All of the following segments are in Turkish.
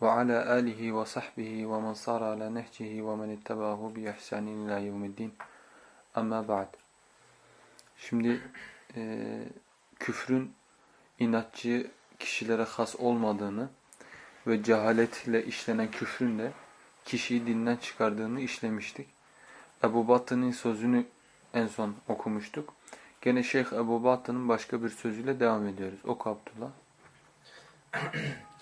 وعلى آله وصحبه ومن صار على نهجه ومن اتبعه بإحسان إلى يوم الدين أما بعد Şimdi e, küfrün inatçı kişilere has olmadığını ve cehaletle işlenen küfrün de kişiyi dinden çıkardığını işlemiştik. Ebu Battı'nın sözünü en son okumuştuk. Gene Şeyh Ebu Battı'nın başka bir sözüyle devam ediyoruz. Oku Abdullah.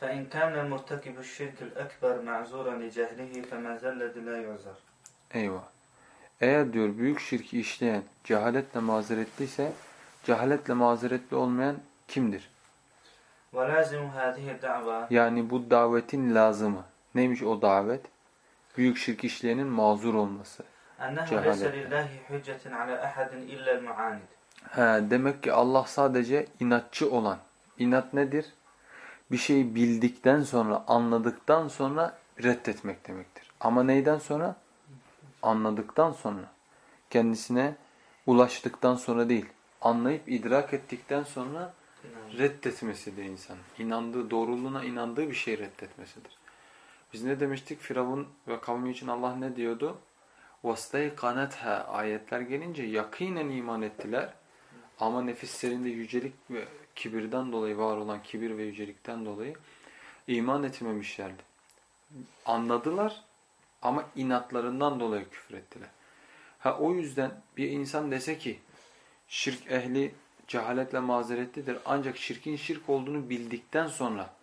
فإن كان المرتكب الشرك الأكبر معذورا لجهله فما زلد لا يعذر. Eyvah. Eğer diyor büyük şirki işleyen cehaletle mazeretliyse cehaletle mazeretli olmayan kimdir? ولازم هذه الدعوة Yani bu davetin lazımı. Neymiş o davet? Büyük şirk işleyenin mazur olması. أنه ليس جهالة. لله حجة على أحد إلا المعاند. He, demek ki Allah sadece inatçı olan. İnat nedir? Bir şeyi bildikten sonra, anladıktan sonra reddetmek demektir. Ama neyden sonra? Anladıktan sonra. Kendisine ulaştıktan sonra değil. Anlayıp idrak ettikten sonra reddetmesidir insanın. İnandığı, doğruluğuna inandığı bir şey reddetmesidir. Biz ne demiştik? Firavun ve kavmi için Allah ne diyordu? وَاسْتَيْقَنَتْهَا Ayetler gelince yakinen iman ettiler. Ama nefislerinde yücelik ve kibirden dolayı var olan kibir ve yücelikten dolayı iman etmemişlerdi. Anladılar ama inatlarından dolayı küfür ettiler. Ha o yüzden bir insan dese ki şirk ehli cehaletle mazeretlidir ancak şirkin şirk olduğunu bildikten sonra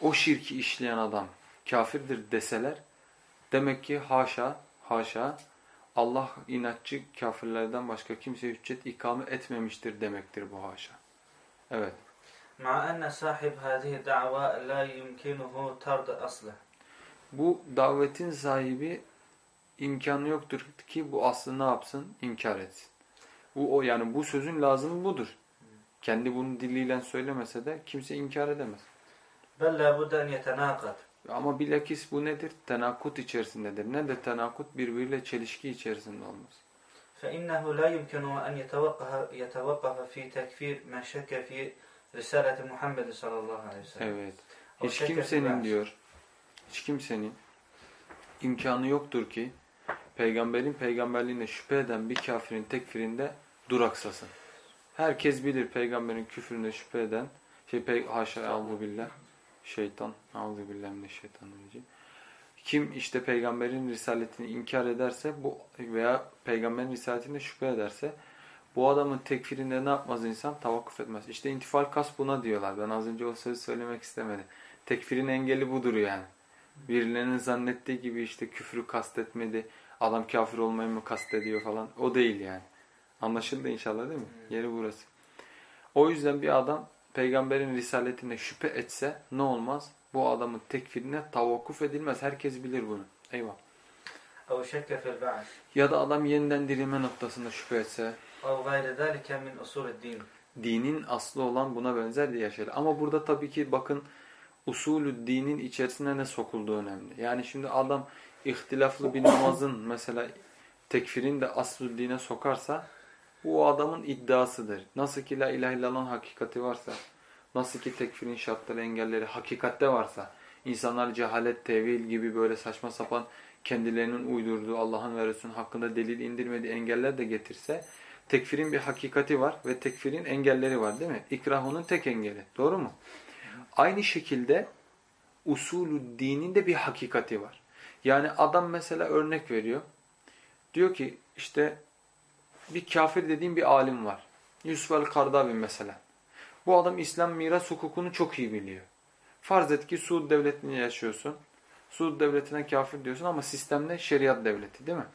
o şirki işleyen adam kafirdir deseler demek ki haşa haşa Allah inatçı kafirlerden başka kimseye hüccet ikame etmemiştir demektir bu haşa. Evet. مع أن صاحب هذه الدعوة لا يمكنه طرد أصله. Bu davetin sahibi imkanı yoktur ki bu aslı ne yapsın? İnkar etsin. Bu o yani bu sözün lazımı budur. Kendi bunu diliyle söylemese de kimse inkar edemez. بل لابد أن يتناقض. Ama bilakis bu nedir? Tenakut içerisindedir. Ne de tenakut birbiriyle çelişki içerisinde olmaz. فإنه لا يمكن أن يتوقف يتوقف في تكفير من شك في رسالة محمد صلى الله عليه وسلم. Evet. O Hiç şeker kimsenin biraz. diyor, hiç kimsenin imkanı yoktur ki peygamberin peygamberliğine şüphe eden bir kafirin tekfirinde duraksasın. Herkes bilir peygamberin küfründe şüphe eden, şey pey haşa albu billah, şeytan, albu billah mineşşeytanirracim. Kim işte peygamberin risaletini inkar ederse bu veya peygamberin risaletinde şüphe ederse bu adamın tekfirinde ne yapmaz insan? Tavakkuf etmez. İşte intifal kas buna diyorlar. Ben az önce o sözü söylemek istemedim. Tekfirin engeli budur yani. Birilerinin zannettiği gibi işte küfrü kastetmedi. Adam kafir olmayı mı kastediyor falan. O değil yani. Anlaşıldı inşallah değil mi? Yeri burası. O yüzden bir adam peygamberin risaletine şüphe etse ne olmaz? bu adamın tekfirine tavakkuf edilmez. Herkes bilir bunu. Eyvah. Ya da adam yeniden dirilme noktasında şüphe etse. Dinin aslı olan buna benzer diye şeyler. Ama burada tabii ki bakın usulü dinin içerisine ne sokulduğu önemli. Yani şimdi adam ihtilaflı bir namazın mesela tekfirin de aslı dine sokarsa bu adamın iddiasıdır. Nasıl ki la ilahe illallah hakikati varsa nasıl ki tekfirin şartları, engelleri hakikatte varsa, insanlar cehalet, tevil gibi böyle saçma sapan kendilerinin uydurduğu Allah'ın ve Resulünün hakkında delil indirmediği engeller de getirse, tekfirin bir hakikati var ve tekfirin engelleri var değil mi? İkrah onun tek engeli. Doğru mu? Aynı şekilde usulü dinin de bir hakikati var. Yani adam mesela örnek veriyor. Diyor ki işte bir kafir dediğim bir alim var. Yusuf el-Kardavi mesela. Bu adam İslam miras hukukunu çok iyi biliyor. Farz et ki Suud devletinde yaşıyorsun. Suud devletine kafir diyorsun ama sistemde şeriat devleti değil mi?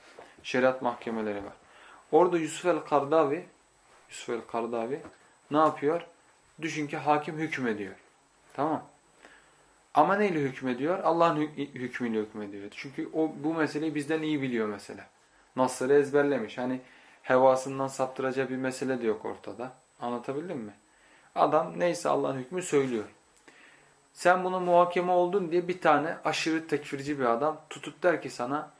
Şeriat mahkemeleri var. Orada Yusuf el-Kardavi Yusuf el-Kardavi ne yapıyor? Düşün ki hakim hükmediyor. Tamam. Ama neyle hükmediyor? Allah'ın hük hükmüyle hükmediyor. Çünkü o bu meseleyi bizden iyi biliyor mesela. Nasır'ı ezberlemiş. Hani hevasından saptıracağı bir mesele de yok ortada. Anlatabildim mi? Adam neyse Allah'ın hükmü söylüyor. Sen bunu muhakeme oldun diye bir tane aşırı tekfirci bir adam tutup der ki sana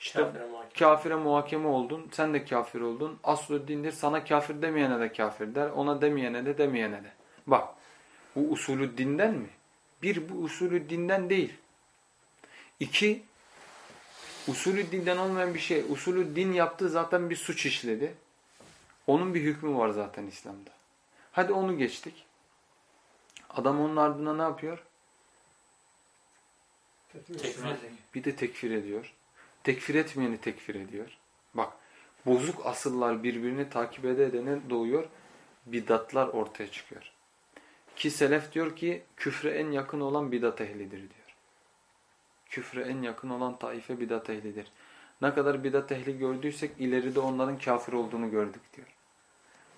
işte Kafire muhakeme. kafire muhakeme oldun, sen de kafir oldun. Aslı dindir, sana kafir demeyene de kafir der, ona demeyene de demeyene de. Bak, bu usulü dinden mi? Bir, bu usulü dinden değil. İki, usulü dinden olmayan bir şey. Usulü din yaptığı zaten bir suç işledi. Onun bir hükmü var zaten İslam'da. Hadi onu geçtik. Adam onun ardına ne yapıyor? Tekfir. Bir de tekfir ediyor. Tekfir etmeyeni tekfir ediyor. Bak bozuk asıllar birbirini takip ede edene doğuyor. Bidatlar ortaya çıkıyor. Ki selef diyor ki küfre en yakın olan bidat ehlidir diyor. Küfre en yakın olan taife bidat ehlidir. Ne kadar bidat ehli gördüysek ileride onların kafir olduğunu gördük diyor.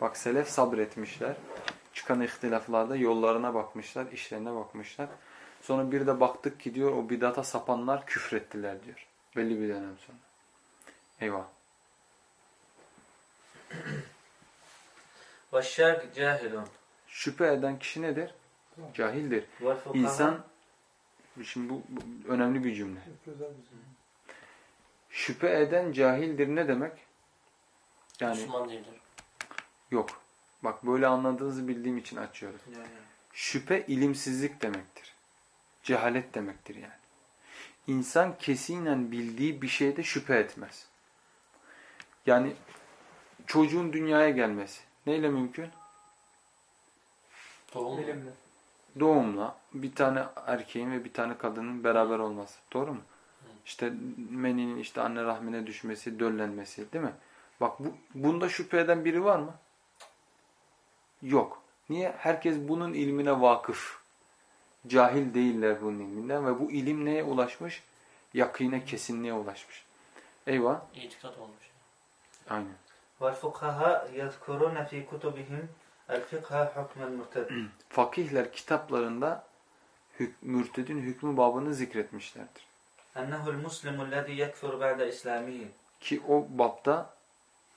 Bak selef sabretmişler. Çıkan ihtilaflarda yollarına bakmışlar, işlerine bakmışlar. Sonra bir de baktık ki diyor o bidata sapanlar küfrettiler diyor. Belli bir dönem sonra. Eyvah. Veşşak cahilun. Şüphe eden kişi nedir? Cahildir. İnsan, şimdi bu, bu önemli bir cümle. Şüphe eden cahildir ne demek? Yani Müslüman değildir. Yok. Bak böyle anladığınızı bildiğim için açıyorum. Yani. Şüphe ilimsizlik demektir. Cehalet demektir yani. İnsan kesinen bildiği bir şeyde şüphe etmez. Yani çocuğun dünyaya gelmesi neyle mümkün? Doğum mu? Bilimle. Doğumla bir tane erkeğin ve bir tane kadının beraber olması. Doğru mu? İşte meninin işte anne rahmine düşmesi, döllenmesi değil mi? Bak bu, bunda şüphe eden biri var mı? Yok. Niye? Herkes bunun ilmine vakıf. Cahil değiller bunun ilminden ve bu ilim neye ulaşmış? Yakine, kesinliğe ulaşmış. Eyvah. İtikat olmuş. Aynen. Yezkuruna fi kutubihim el fikha hukmel murted. Fakihler kitaplarında hük, mürtedin hükmü babını zikretmişlerdir. Ennehu'l muslimu lezî yekfur ba'de islamihi. Ki o babda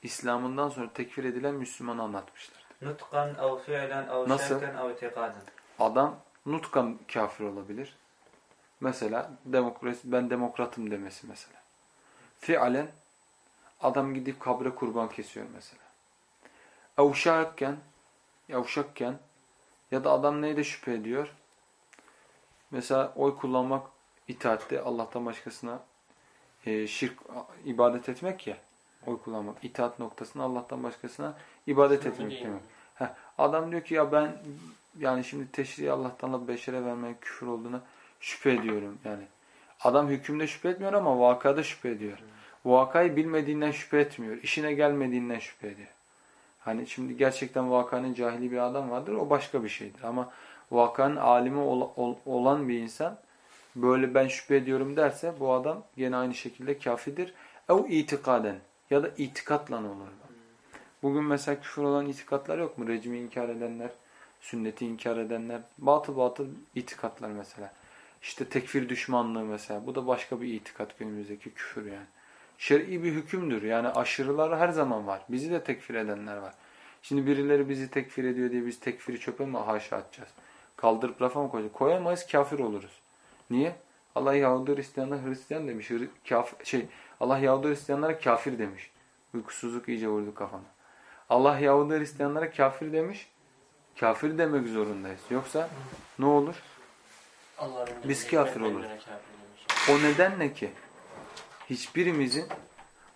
İslam'ından sonra tekfir edilen Müslümanı anlatmışlar. Nutkan ev fi'len ev şerken ev itikaden. Adam nutkan kafir olabilir. Mesela demokrasi, ben demokratım demesi mesela. Fialen adam gidip kabre kurban kesiyor mesela. Avşakken, yavşakken ya da adam neyde şüphe ediyor? Mesela oy kullanmak itaatte Allah'tan başkasına e, şirk ibadet etmek ya. Oy kullanmak. itaat noktasında Allah'tan başkasına ibadet Şüphe etmek demek. Heh, adam diyor ki ya ben yani şimdi teşriği Allah'tanla beşere vermeye küfür olduğuna şüphe ediyorum yani. Adam hükümde şüphe etmiyor ama vakada şüphe ediyor. Vakayı bilmediğinden şüphe etmiyor. İşine gelmediğinden şüphe ediyor. Hani şimdi gerçekten vakanın cahili bir adam vardır o başka bir şeydir. Ama vakanın alimi ol, ol, olan bir insan böyle ben şüphe ediyorum derse bu adam gene aynı şekilde kafidir. Ev itikaden ya da itikatla olur. Bugün mesela küfür olan itikatlar yok mu? Rejimi inkar edenler, sünneti inkar edenler, batıl batıl itikatlar mesela. İşte tekfir düşmanlığı mesela. Bu da başka bir itikat günümüzdeki küfür yani. Şer'i bir hükümdür. Yani aşırılar her zaman var. Bizi de tekfir edenler var. Şimdi birileri bizi tekfir ediyor diye biz tekfiri çöpe mi haşa atacağız? Kaldırıp rafa mı koyacağız? Koyamayız kafir oluruz. Niye? Allah Yahudi Hristiyanlara Hristiyan demiş. Kaf şey, Allah Yahudi Hristiyanlara kafir demiş. Uykusuzluk iyice vurdu kafama. Allah Yahudi Hristiyanlara kafir demiş. Kafir demek zorundayız. Yoksa ne olur? Biz kafir oluruz. O nedenle ki hiçbirimizin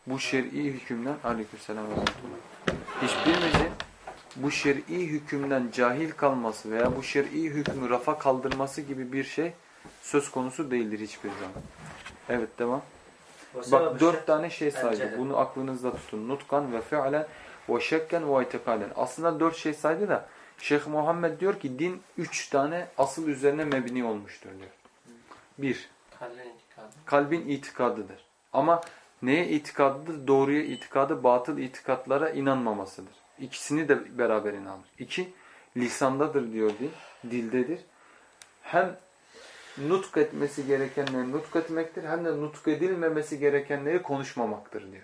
bu şer'i hükümden aleykümselam. Hiçbirimizin bu şer'i hükümden cahil kalması veya bu şer'i hükmü rafa kaldırması gibi bir şey söz konusu değildir hiçbir zaman. Evet devam. Bak dört tane şey saydı. Bunu aklınızda tutun. Nutkan ve fealen ve şekken ve itikaden. Aslında dört şey saydı da Şeyh Muhammed diyor ki din üç tane asıl üzerine mebni olmuştur diyor. Bir, Kalbin itikadı. kalbin itikadıdır. Ama neye itikadıdır? Doğruya itikadı, batıl itikatlara inanmamasıdır. İkisini de beraberine alır. İki, lisandadır diyor dil, dildedir. Hem nutk etmesi gerekenleri nutk etmektir hem de nutk edilmemesi gerekenleri konuşmamaktır diyor.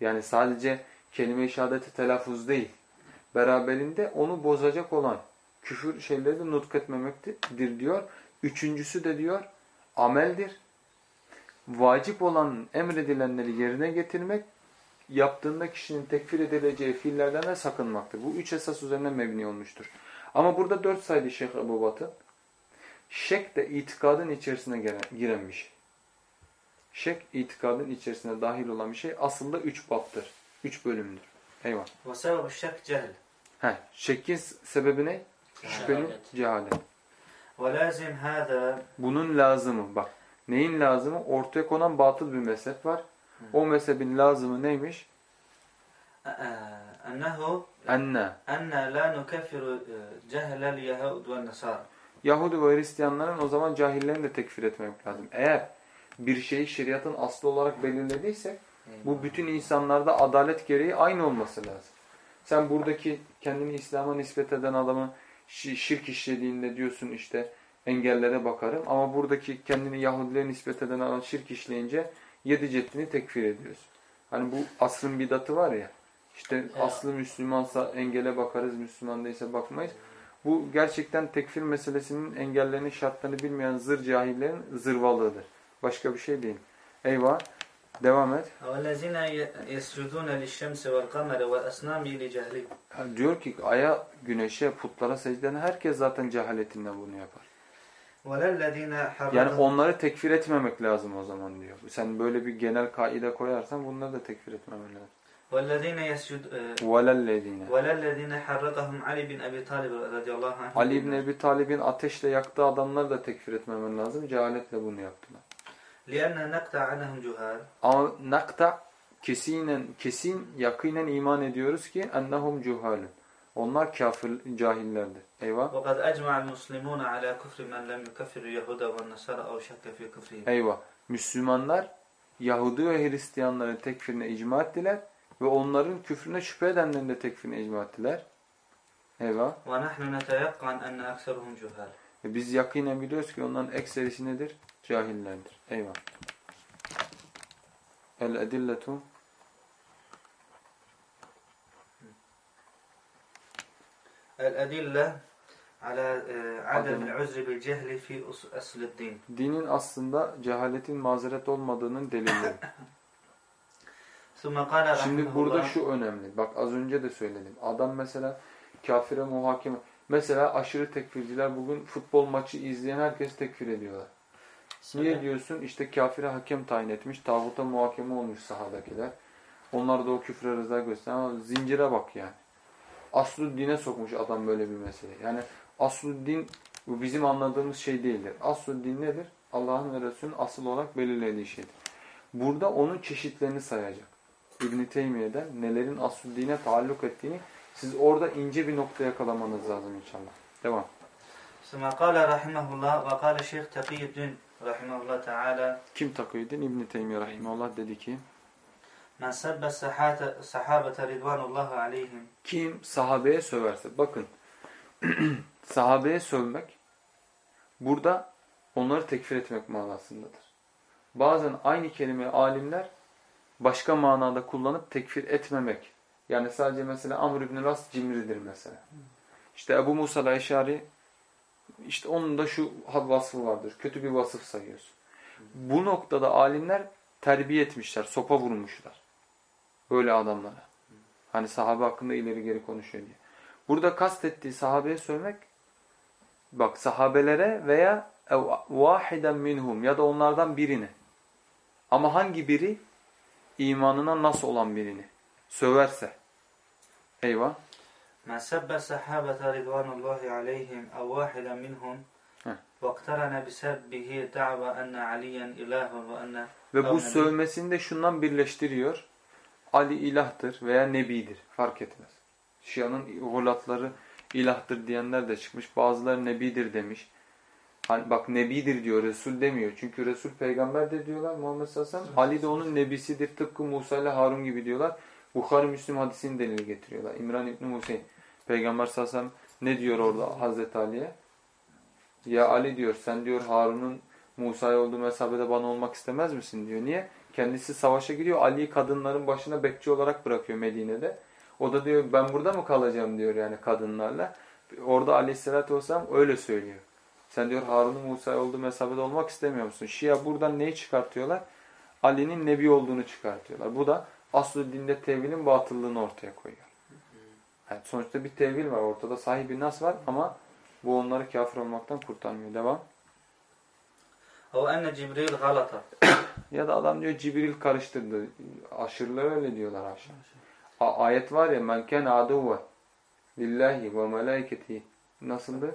Yani sadece kelime-i şehadeti telaffuz değil. Beraberinde onu bozacak olan küfür şeyleri de nutk etmemektir diyor. Üçüncüsü de diyor ameldir. Vacip olan emredilenleri yerine getirmek yaptığında kişinin tekfir edileceği fiillerden de sakınmaktır. Bu üç esas üzerine mebni olmuştur. Ama burada dört saydı Şeyh Ebu Batı. Şek de itikadın içerisine gelen, giren bir. Şey. Şek itikadın içerisine dahil olan bir şey aslında üç baptır. Üç bölümdür. Eyvah. Ve sebebi şek cehil. He, şekin sebebi ne? Şüphenin cehalet. Ve lazim hâdâ. Bunun lazımı bak. Neyin lazımı? Ortaya konan batıl bir mezhep var. O mezhebin lazımı neymiş? Ennehu enne enne la nukeffiru cehlel yehud ve nesara. Yahudi ve Hristiyanların o zaman cahillerini de tekfir etmemek lazım. Eğer bir şeyi şeriatın aslı olarak belirlediysek bu bütün insanlarda adalet gereği aynı olması lazım. Sen buradaki kendini İslam'a nispet eden adamı şi- şirk işlediğinde diyorsun işte engellere bakarım. Ama buradaki kendini Yahudilere nispet eden adam şirk işleyince yedi ceddini tekfir ediyorsun. Hani bu asrın bidatı var ya işte aslı Müslümansa engele bakarız, Müslüman değilse bakmayız. Bu gerçekten tekfir meselesinin engellerini, şartlarını bilmeyen zır cahillerin zırvalığıdır. Başka bir şey değil. Eyvah. Devam et. Diyor ki aya, güneşe, putlara secden herkes zaten cehaletinden bunu yapar. Yani onları tekfir etmemek lazım o zaman diyor. Sen böyle bir genel kaide koyarsan bunları da tekfir etmemen lazım. والذين يسجد آه، وَلَلَّذ۪ينَ وللذين حرقهم علي بن أبي طالب رضي الله عنه Ali İbni Ebi Talib'in ateşle yaktığı adamları da tekfir etmemen lazım. Cehaletle bunu yaptılar. لأن نقطع عنهم جهال Ama nakta kesinen, kesin yakinen iman ediyoruz ki ennehum cuhalun. Onlar kafir cahillerdir. Eyvah. وقد أجمع المسلمون على كفر من لم يكفر اليهود والنصارى أو شك في كفرهم Eyvah. Müslümanlar Yahudi ve Hristiyanların tekfirine icma ettiler ve onların küfrüne şüphe edenlerin de tekfirine icma ettiler. Eyvah. ونحن نتيقن أن أكثرهم جهال Ve biz yakinen biliyoruz ki onların ekserisi nedir? Cahillerdir. Eyvah. El edilletu الأدلة على آه، عدم عدم. العذر بالجهل في أص- أصل الدين dinin aslında cehaletin mazeret olmadığının delilleri. Şimdi burada şu önemli. Bak az önce de söyledim. Adam mesela kafire muhakeme. Mesela aşırı tekfirciler bugün futbol maçı izleyen herkes tekfir ediyorlar. Şimdi. Niye diyorsun? İşte kafire hakem tayin etmiş. Tağuta muhakeme olmuş sahadakiler. Onlar da o küfre rıza gösteren ama zincire bak yani. Aslı dine sokmuş adam böyle bir mesele. Yani aslı din bu bizim anladığımız şey değildir. Aslı din nedir? Allah'ın ve Resulünün asıl olarak belirlediği şeydir. Burada onun çeşitlerini sayacak. İbn-i Teymiye'den nelerin asüddine taalluk ettiğini siz orada ince bir nokta yakalamanız lazım inşallah. Devam. Sıma kâle rahimahullah ve kâle şeyh teqiyyüddin rahimahullah teâlâ. Kim teqiyyüddin? İbn-i Teymiye rahimahullah dedi ki Men sebbe sahabete ridvanullahu aleyhim. Kim sahabeye söverse. Bakın sahabeye sövmek burada onları tekfir etmek manasındadır. Bazen aynı kelime alimler başka manada kullanıp tekfir etmemek. Yani sadece mesela Amr ibn Ras cimridir mesela. İşte Ebu Musa el-Eşari işte onun da şu vasfı vardır. Kötü bir vasıf sayıyorsun. Bu noktada alimler terbiye etmişler, sopa vurmuşlar. Böyle adamlara. Hani sahabe hakkında ileri geri konuşuyor diye. Burada kastettiği sahabeye söylemek bak sahabelere veya vahiden minhum ya da onlardan birini. Ama hangi biri? imanına nasıl olan birini söverse. Eyvah. Men sahabete ridvanullahi aleyhim ev minhum vaktarana bisebbihi da'va enne aliyen ilahun ve enne ve bu sövmesini de şundan birleştiriyor. Ali ilahtır veya nebidir. Fark etmez. Şia'nın gulatları ilahtır diyenler de çıkmış. Bazıları nebidir demiş. Hani bak nebidir diyor, Resul demiyor. Çünkü Resul peygamber de diyorlar Muhammed sallallahu aleyhi ve sellem. Ali de onun nebisidir. Tıpkı Musa ile Harun gibi diyorlar. Bukhari Müslim hadisini delil getiriyorlar. İmran İbni Hüseyin. Peygamber sallallahu ne diyor orada Hazreti Ali'ye? Ya Ali diyor sen diyor Harun'un Musa'ya olduğu mesabede bana olmak istemez misin diyor. Niye? Kendisi savaşa gidiyor. Ali'yi kadınların başına bekçi olarak bırakıyor Medine'de. O da diyor ben burada mı kalacağım diyor yani kadınlarla. Orada aleyhissalatü vesselam öyle söylüyor. Sen diyor Harun'un Musa'ya olduğu mesafede olmak istemiyor musun? Şia buradan neyi çıkartıyorlar? Ali'nin Nebi olduğunu çıkartıyorlar. Bu da aslı dinde tevilin batıllığını ortaya koyuyor. Yani sonuçta bir tevil var. Ortada sahibi nas var ama bu onları kafir olmaktan kurtarmıyor. Devam. enne Cibril galata. Ya da adam diyor Cibril karıştırdı. Aşırılar öyle diyorlar aşağı. Ayet var ya men ken aduve lillahi ve melaiketihi Nasıldı?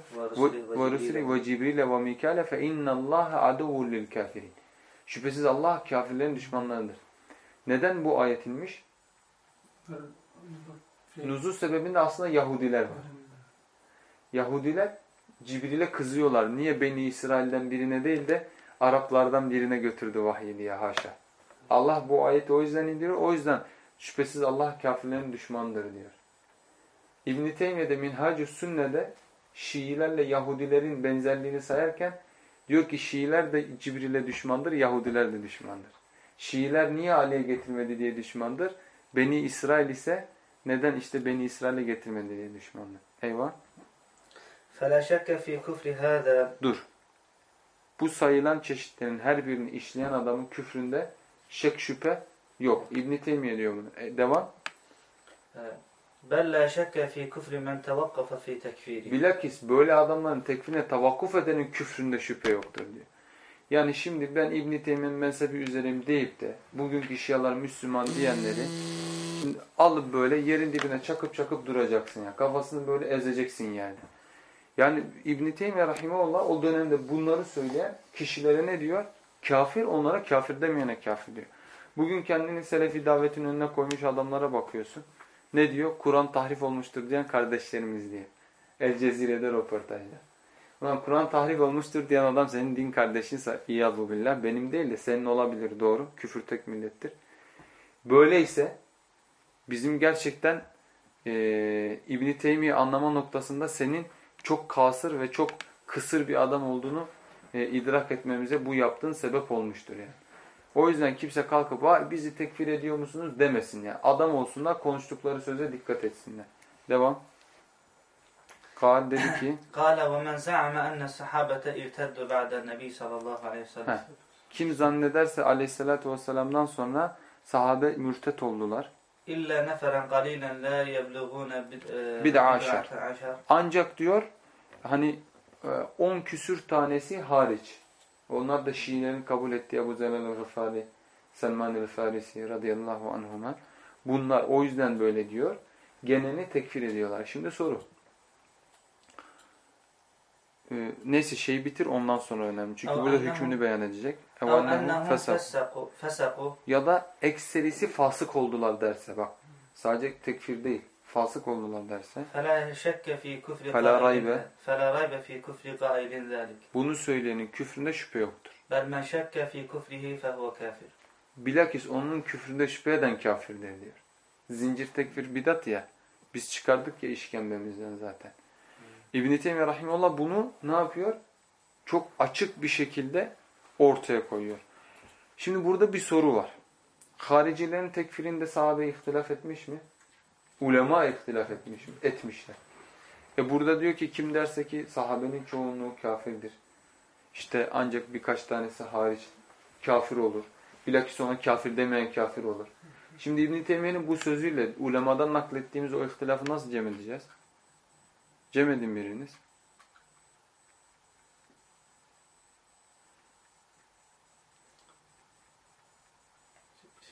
Ve Mikale fe innallâhe aduvul lil kafirin. Şüphesiz Allah kafirlerin düşmanlarıdır. Neden bu ayet inmiş? Nuzul sebebinde aslında Yahudiler var. Yahudiler Cibril'e kızıyorlar. Niye Beni İsrail'den birine değil de Araplardan birine götürdü vahyi diye haşa. Allah bu ayeti o yüzden indiriyor. O yüzden şüphesiz Allah kafirlerin düşmanıdır diyor. İbn-i Teymiye'de Minhacü Sünne'de Şiilerle Yahudilerin benzerliğini sayarken diyor ki Şiiler de Cibril'e düşmandır, Yahudiler de düşmandır. Şiiler niye Ali'ye getirmedi diye düşmandır. Beni İsrail ise neden işte Beni İsrail'e getirmedi diye düşmandır. Eyvah. فلا شك في كفر هذا Dur. Bu sayılan çeşitlerin her birini işleyen adamın küfründe şek şüphe yok. İbn Teymiye diyor bunu. E, devam. بل Bella şekke fi küfri men tevakkafa fi tekfiri. Bilakis böyle adamların tekfirine tavakkuf edenin küfründe şüphe yoktur diyor. Yani şimdi ben İbn-i Teymiye'nin mezhebi üzereyim deyip de bugünkü Şialar Müslüman diyenleri alıp böyle yerin dibine çakıp çakıp duracaksın ya. Kafasını böyle ezeceksin yani. Yani İbn-i Teymiye Rahimeullah o dönemde bunları söyleyen kişilere ne diyor? Kafir onlara kafir demeyene kafir diyor. Bugün kendini Selefi davetin önüne koymuş adamlara bakıyorsun. Ne diyor? Kur'an tahrif olmuştur diyen kardeşlerimiz diye. El Cezire'de röportajda. Ulan Kur'an tahrif olmuştur diyen adam senin din kardeşinse iyadu billah benim değil de senin olabilir doğru. Küfür tek millettir. Böyleyse bizim gerçekten e, İbn-i Teymiye anlama noktasında senin çok kasır ve çok kısır bir adam olduğunu e, idrak etmemize bu yaptığın sebep olmuştur yani. O yüzden kimse kalkıp bizi tekfir ediyor musunuz demesin. Yani adam olsunlar konuştukları söze dikkat etsinler. Devam. Kal dedi ki Kale ve men za'ame enne sahabete irteddu ba'den nebi sallallahu aleyhi ve sellem. Kim zannederse aleyhissalatü vesselam'dan sonra sahabe mürtet oldular. İlla neferen galilen la yebluğune e, bid'a. Ancak diyor hani e, on küsür tanesi hariç. Onlar da Şiilerin kabul ettiği Ebu Zerel el-Gıfari, Selman el-Farisi radıyallahu anhuma. Bunlar o yüzden böyle diyor. Geneli tekfir ediyorlar. Şimdi soru. Ee, neyse şeyi bitir ondan sonra önemli. Çünkü Ev burada hükmünü beyan edecek. Ya da ekserisi fasık oldular derse bak. Sadece tekfir değil Fasık oldular derse. فلا شك في كفر فلا قائل- ريب. فلا ريب في كفر قائل ذلك Bunu söyleyenin küfründe şüphe yoktur. بل من شك في كفره فهو كافر Bilakis onun küfründe şüphe eden kafirdir diyor. Zincir tekfir bidat ya. Biz çıkardık ya işkembemizden zaten. İbn-i Teymiye Rahimullah bunu ne yapıyor? Çok açık bir şekilde ortaya koyuyor. Şimdi burada bir soru var. Haricilerin tekfirinde sahabe ihtilaf etmiş mi? Ulema ihtilaf etmiş mi? Etmişler. E burada diyor ki kim derse ki sahabenin çoğunluğu kafirdir. İşte ancak birkaç tanesi hariç kafir olur. Bilakis ona kafir demeyen kafir olur. Şimdi İbn-i Teymiye'nin bu sözüyle ulemadan naklettiğimiz o ihtilafı nasıl cem edeceğiz? Cem edin biriniz.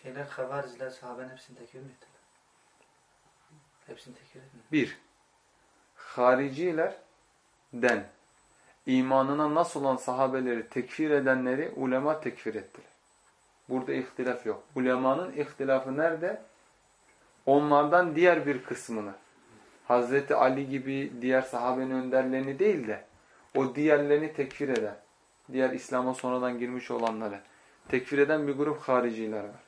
Şeyler havariciler sahabenin hepsini ettiler? Hepsini tekfir etmiyor. Bir, haricilerden imanına nasıl olan sahabeleri tekfir edenleri ulema tekfir ettiler. Burada ihtilaf yok. Ulemanın ihtilafı nerede? Onlardan diğer bir kısmını. Hazreti Ali gibi diğer sahabenin önderlerini değil de o diğerlerini tekfir eden, diğer İslam'a sonradan girmiş olanları tekfir eden bir grup hariciler var.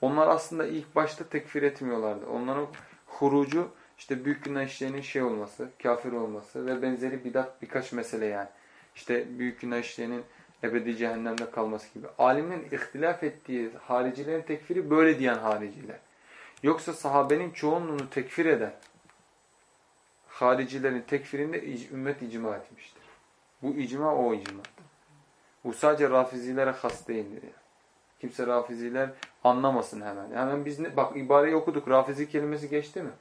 Onlar aslında ilk başta tekfir etmiyorlardı. Onların hurucu işte büyük günah işleyenin şey olması, kafir olması ve benzeri bidat birkaç mesele yani. işte büyük günah işleyenin ebedi cehennemde kalması gibi. Alimin ihtilaf ettiği haricilerin tekfiri böyle diyen hariciler. Yoksa sahabenin çoğunluğunu tekfir eden haricilerin tekfirinde ümmet icma etmiştir. Bu icma o icma. Bu sadece rafizilere has değildir. Yani. Kimse rafiziler anlamasın hemen. Hemen biz ne, bak ibareyi okuduk. Rafizi kelimesi geçti mi?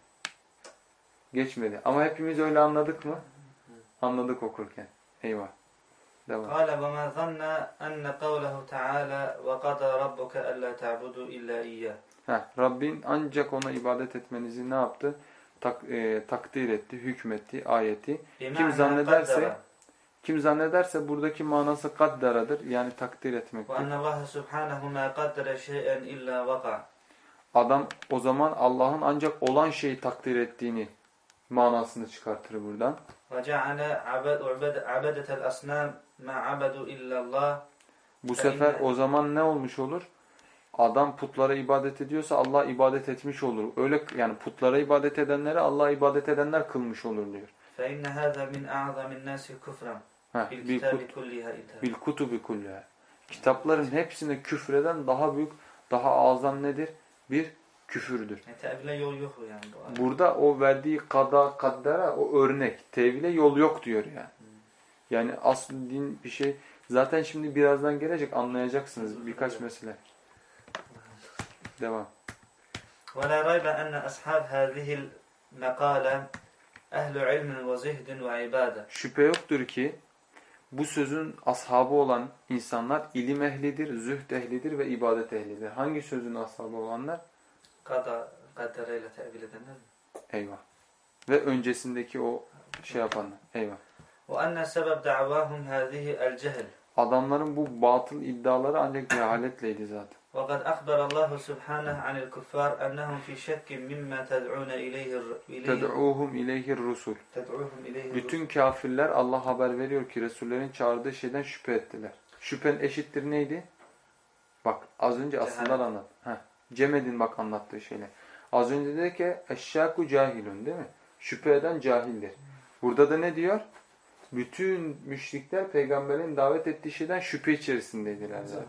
Geçmedi. Ama hepimiz öyle anladık mı? Anladık okurken. Eyvah. Devam. قال وما ظن أن قوله تعالى وقضى ربك ألا تعبدوا إلا إياه Heh, Rabbin ancak ona ibadet etmenizi ne yaptı? Tak, e, takdir etti, hükmetti ayeti. بمعنى zannederse- قدر kim zannederse buradaki manası kaddaradır. Yani takdir etmektir. Adam o zaman Allah'ın ancak olan şeyi takdir ettiğini manasını çıkartır buradan. Bu sefer o zaman ne olmuş olur? Adam putlara ibadet ediyorsa Allah ibadet etmiş olur. Öyle yani putlara ibadet edenleri Allah ibadet edenler kılmış olur diyor. فإن هذا من أعظم الناس كفرا Heh, bil, بالكتاب kut, كلها إنتهى bil kutubi kulliha. Kitapların hepsine küfreden daha büyük, daha azam nedir? Bir küfürdür. Yani tevhile yol yok yani bu arada. Burada o verdiği kada kaddara o örnek. Tevhile yol yok diyor yani. Yani asıl din bir şey. Zaten şimdi birazdan gelecek anlayacaksınız birkaç mesele. Devam. ولا ريب أن أصحاب هذه المقالة أهل علم وزهد وعبادة Şüphe yoktur ki bu sözün ashabı olan insanlar ilim ehlidir, zühd ehlidir ve ibadet ehlidir. Hangi sözün ashabı olanlar? Kada, kadereyle tevil edenler mi? Eyvah. Ve öncesindeki o şey yapanlar. Eyvah. وأن سبب دعواهم هذه الجهل Adamların bu batıl iddiaları ancak cehaletleydi zaten. وقد أخبر الله سبحانه عن الكفار أنهم في شك مما تدعون إليه الر- إليه Ted'uhum ileyhir rusul. تدعوهم إليه الرسل. Bütün kafirler Allah haber veriyor ki Resullerin çağırdığı şeyden şüphe ettiler. Şüphen eşittir neydi? Bak az önce asıllar Cehalet. anlat. Heh. Cemedin bak anlattığı şeyler. Az önce dedi ki eşşaku cahilun değil mi? Şüphe eden cahildir. Burada da ne diyor? Bütün müşrikler peygamberin davet ettiği şeyden şüphe içerisindeydiler zaten.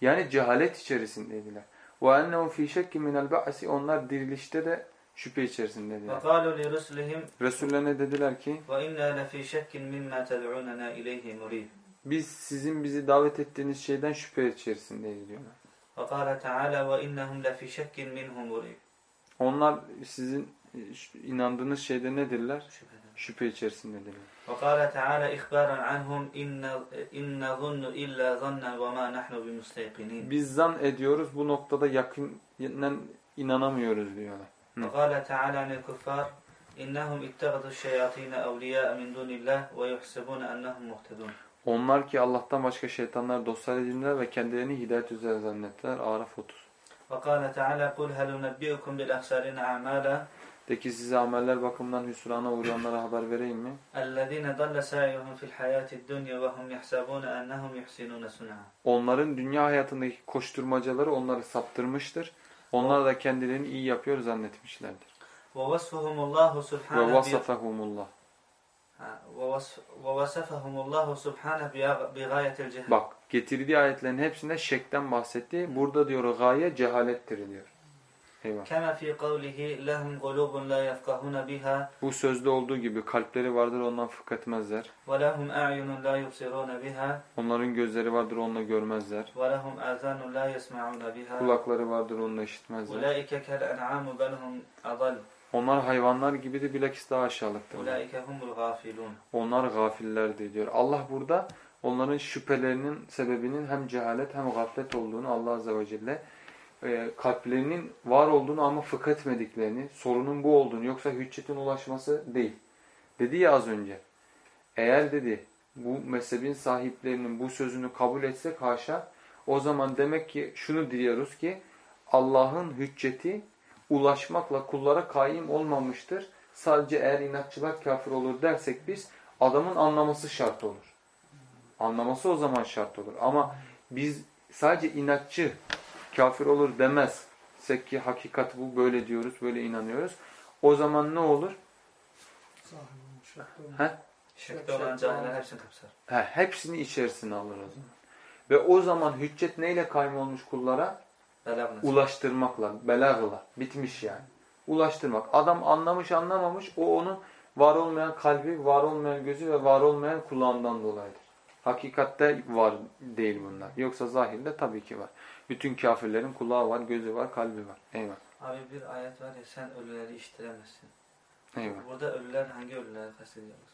Yani cehalet içerisindeydiler. وَاَنَّهُمْ ف۪ي شَكِّ مِنَ الْبَعْسِ Onlar dirilişte de şüphe içerisindeydiler. وقالوا لرسلهم Resullerine dediler ki وإنا لفي شك مما تدعوننا إليه مريب Biz sizin bizi davet ettiğiniz şeyden şüphe içerisindeyiz diyorlar. وقال تعالى وإنهم لفي شك منه مريب Onlar sizin e, ş- inandığınız şeyde nedirler? Şüphe içerisindedirler. وقال تعالى إخبارا عنهم إن إن ظن إلا ظنا وما نحن بمستيقنين Biz zan ediyoruz bu noktada yakından inanamıyoruz diyorlar. Hı. وقال تعالى عن الكفار إنهم اتخذوا الشياطين أولياء من دون الله ويحسبون أنهم مهتدون Onlar ki Allah'tan başka şeytanlar dostlar edindiler ve kendilerini hidayet üzere zannettiler. Araf 30. وقال تعالى قل هل ننبئكم بالأخسرين أعمالا de size ameller bakımından hüsrana uğrayanlara haber vereyim mi? اَلَّذ۪ينَ ضَلَّ سَعِيُهُمْ فِي الْحَيَاةِ الدُّنْيَا وَهُمْ يَحْسَبُونَ اَنَّهُمْ يُحْسِنُونَ سُنَعًا Onların dünya hayatındaki koşturmacaları onları saptırmıştır. Onlar da kendilerini iyi yapıyor zannetmişlerdir. وَوَصْفَهُمُ اللّٰهُ سُبْحَانَهُ وَوَصَفَهُمُ اللّٰهُ وَوَصَفَهُمُ Subhanahu بِغَايَةِ Bak getirdiği ayetlerin hepsinde şekten bahsetti. Burada diyor gaye cehalettir diyor. Kema. Bu sözde olduğu gibi kalpleri vardır ondan fıkh etmezler. Onların gözleri vardır onunla görmezler. Kulakları vardır onunla işitmezler. Onlar hayvanlar gibi de bilakis daha aşağılıktır. Onlar gafillerdir diyor. Allah burada onların şüphelerinin sebebinin hem cehalet hem gaflet olduğunu Allah Azze ve Celle e, kalplerinin var olduğunu ama fıkh etmediklerini, sorunun bu olduğunu yoksa hüccetin ulaşması değil. Dedi ya az önce. Eğer dedi bu mezhebin sahiplerinin bu sözünü kabul etsek haşa o zaman demek ki şunu diyoruz ki Allah'ın hücceti ulaşmakla kullara kaim olmamıştır. Sadece eğer inatçılar kafir olur dersek biz adamın anlaması şart olur. Anlaması o zaman şart olur. Ama biz sadece inatçı kafir olur demezsek ki hakikat bu böyle diyoruz, böyle inanıyoruz. O zaman ne olur? He? Şirkte olan cahiller hepsini kapsar. He, hepsini içerisine alır o zaman. Ve o zaman hüccet neyle kaymolmuş kullara? Belag nasıl? Ulaştırmakla, belagla. Bitmiş yani. Ulaştırmak. Adam anlamış anlamamış o onun var olmayan kalbi, var olmayan gözü ve var olmayan kulağından dolayıdır. Hakikatte var değil bunlar. Yoksa zahirde tabii ki var. Bütün kafirlerin kulağı var, gözü var, kalbi var. Eyvah. Abi bir ayet var ya sen ölüleri iştiremezsin. Eyvah. Burada ölüler hangi ölüleri kastediyoruz?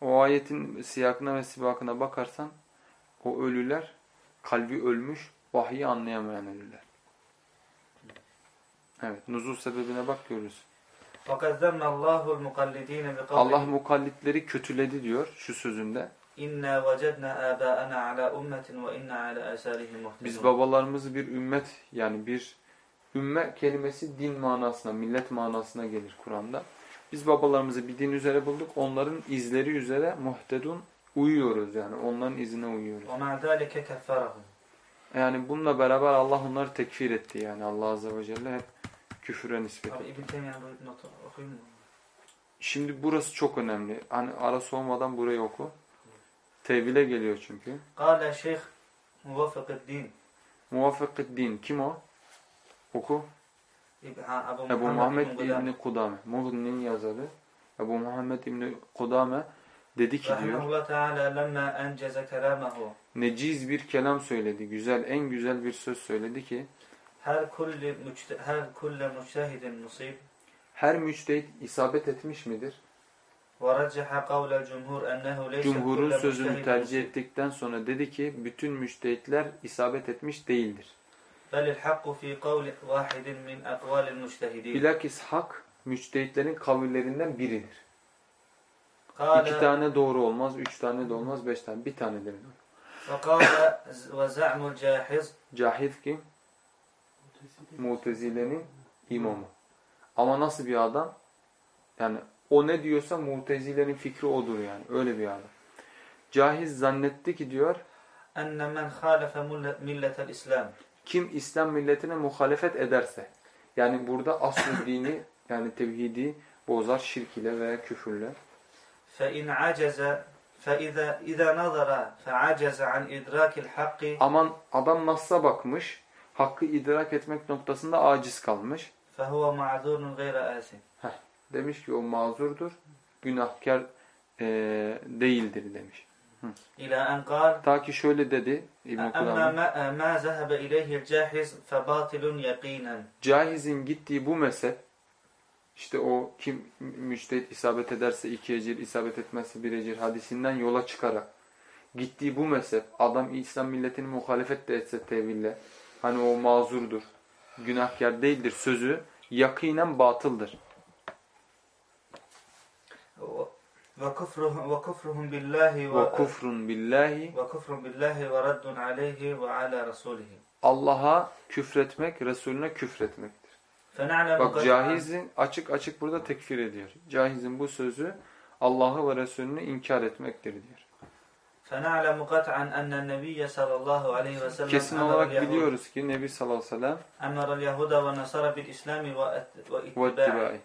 O ayetin siyakına ve sibakına bakarsan o ölüler kalbi ölmüş, vahyi anlayamayan ölüler. Evet, nuzul sebebine bak görürüz. Allah mukallitleri kötüledi diyor şu sözünde. İnna vecedna âbâ'ana alâ ummetin ve inna alâ âsârihim Biz muhtedun. babalarımızı bir ümmet yani bir ümme kelimesi din manasına, millet manasına gelir Kur'an'da. Biz babalarımızı bir din üzere bulduk. Onların izleri üzere muhtedun uyuyoruz yani. Onların izine uyuyoruz. وَمَعْ ذَٰلِكَ كَفَّرَهُمْ Yani bununla beraber Allah onları tekfir etti yani. Allah Azze ve Celle hep küfüre nispet Abi etti. İbn Teymiye'nin bu notu okuyayım mı? Şimdi burası çok önemli. Hani ara soğumadan burayı oku. Tevile geliyor çünkü. Kale şeyh muvaffakiddin. Muvaffakiddin. Kim o? Oku. Ebu, Ebu Muhammed İbni Kudame. Muğni'nin yazarı. Ebu Muhammed İbni Kudame dedi ki diyor. Neciz bir kelam söyledi. Güzel, en güzel bir söz söyledi ki. Her kulli her kulle müçtehidin musib. Her müçtehid isabet etmiş midir? Cumhurun sözünü tercih ettikten sonra dedi ki bütün müçtehitler isabet etmiş değildir. Bilakis hak müçtehitlerin kavillerinden biridir. İki tane doğru olmaz, üç tane de olmaz, beş tane. Bir kâle ve za'mul cahiz kim? Mutezile'nin imamı. Ama nasıl bir adam? Yani o ne diyorsa Mutezile'nin fikri odur yani. Öyle bir adam. Cahiz zannetti ki diyor, enne men hâlefe milletel islam kim İslam milletine muhalefet ederse, yani burada asıl dini, yani tevhidi bozar şirk ile veya küfürle. فإن عجز فإذا إذا نظر فعجز عن إدراك الحق Aman adam Nas'a bakmış, hakkı idrak etmek noktasında aciz kalmış. فهو معذور غير آثم Demiş ki o mazurdur, günahkar e, değildir demiş. İlâ enkâr Ta ki şöyle dedi İbn-i Kulâm'ın e, zehebe ileyhil cahiz febatilun yakînen Cahizin gittiği bu mezhep işte o kim müçtehit isabet ederse iki ecir, isabet etmezse bir ecir hadisinden yola çıkarak gittiği bu mezhep adam İslam milletini muhalefet de etse teville hani o mazurdur, günahkar değildir sözü yakinen batıldır وكفرهم وكفرهم بالله Ve kufrun billahi وكفر بالله ورد عليه وعلى رسوله Allah'a küfretmek, Resulüne küfretmektir. فنعلم Bak قطعا Cahiz'in açık açık burada tekfir ediyor. Cahiz'in bu sözü Allah'ı ve Resulünü inkar etmektir diyor. فنعلم قطعا أن النبي صلى الله عليه وسلم Kesin أمر olarak اليهود biliyoruz ki Nebi sallallahu aleyhi ve sellem أمر اليهود والنصارى بالإسلام وأت- ve واتباعه ittibai.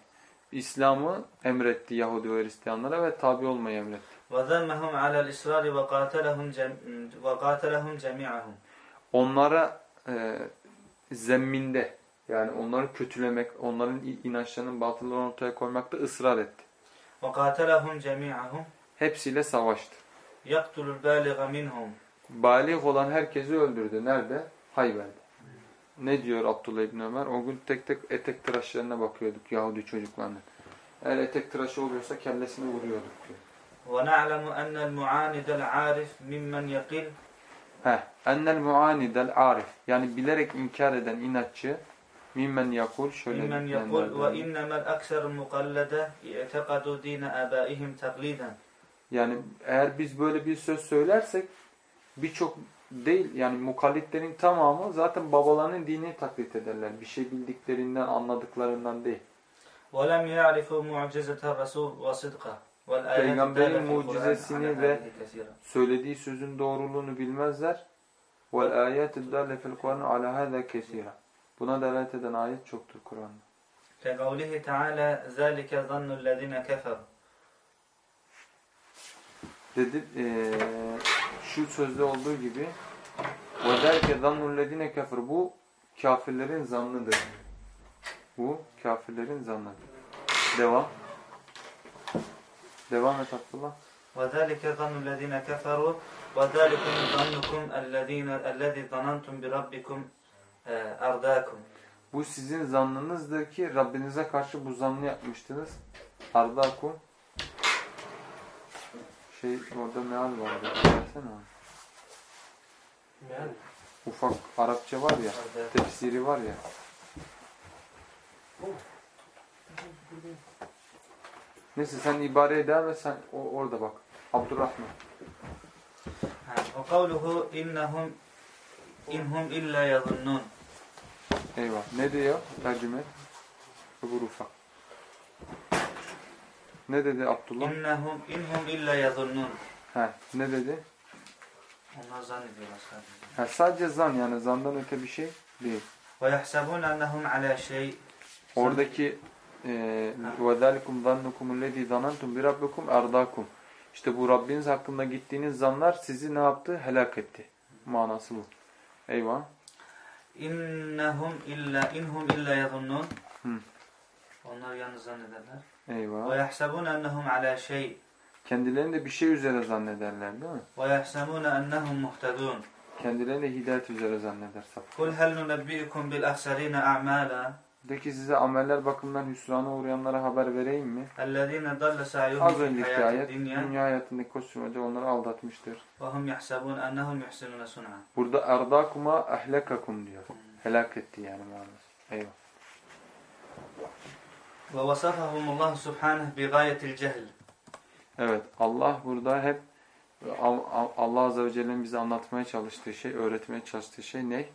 İslam'ı emretti Yahudi ve Hristiyanlara ve tabi olmayı emretti. وذمهم على الإصرار وقاتلهم جم... وقاتلهم جميعهم Onlara e, zemminde yani onları kötülemek, onların inançlarının batıllarını ortaya koymakta ısrar etti. وقاتلهم جميعهم Hepsiyle savaştı. يقتل البالغ منهم Balik olan herkesi öldürdü. Nerede? Hayber'de. Ne diyor Abdullah İbni Ömer? O gün tek tek etek tıraşlarına bakıyorduk Yahudi çocuklarının. Eğer etek tıraşı oluyorsa kellesini vuruyorduk diyor. ونعلم أن المعاند العارف ممن يقل Heh. Ennel muanidel arif. Yani bilerek inkar eden inatçı mimmen yakul şöyle ممن يقول diyenlerden. وإنما الأكثر المقلدة اعتقدوا دين آبائهم تقليدا Yani eğer biz böyle bir söz söylersek birçok değil yani mukallitlerin tamamı zaten babalarının dinini taklit ederler. Bir şey bildiklerinden anladıklarından değil. ولم يعرفوا معجزة الرسول وصدقه والآيات Peygamberin الدالة في القرآن mucizesini على ve هذه كثيرا söylediği sözün doğruluğunu bilmezler. Vel ayetü dalle fil Kur'an ala hâzâ kesîrâ. Buna delalet eden ayet çoktur Kur'an'da. كقوله تعالى ذلك ظن الذين كفروا Dedi eee, şu sözde olduğu gibi وَذَلْكَ ظَنُّ الَّذ۪ينَ كَفَرُ Bu kafirlerin zannıdır. Bu kafirlerin zannıdır. Devam. Devam et Abdullah. وذلك ظن الذين كفروا وذلكم ظنكم الذين الذي ظننتم بربكم آه، أرداكم Bu sizin zannınızdır ki Rabbinize karşı bu zannı yapmıştınız. Ardakum. Şey orada meal vardı. Versene onu. Yani Ufak Arapça var ya. أرداكم Tefsiri var ya. Neyse sen ibareye devam et sen o, orada bak. Abdurrahman. وقوله إنهم إنهم إلا يظنون Eyvah. Ne diyor? Tercüme et. Öbür ufak. Ne dedi Abdullah? İnnehum inhum illa yazunnun. He, ne dedi? Onlar zannediyorlar sadece. He, sadece zan yani zandan öte bir şey değil. Ve yahsabun ennehum ala şey. Oradaki e, ve zalikum zannukum lezi zanantum bi rabbikum erdakum. İşte bu Rabbiniz hakkında gittiğiniz zanlar sizi ne yaptı? Helak etti. Manası bu. Eyvah. İnnehum illa inhum illa yazunnun. Onlar yalnız zannederler. Eyvah. Ala şey. Kendilerini de bir şey üzere zannederler değil mi? Yahsabun ennehum muhtedun. Kendilerini de hidayet üzere zanneder sapık. Hel nunebbi'ukum bil ahsarine a'mala. De ki size ameller bakımından hüsrana uğrayanlara haber vereyim mi? Ellezine dalle sa'yuhum Az fil önceki hayati ayet dünya. hayatındaki koşturmacı onları aldatmıştır. Hum yahsabun ennehum yuhsinune sun'a. Burada erdakuma ahlekakum diyor. Helak etti yani manası. Eyvah. Ve vasafahumullah subhanahu bi gayetil cehl. Evet Allah burada hep Al- Al- Allah Azze ve Celle'nin bize anlatmaya çalıştığı şey, öğretmeye çalıştığı şey ne?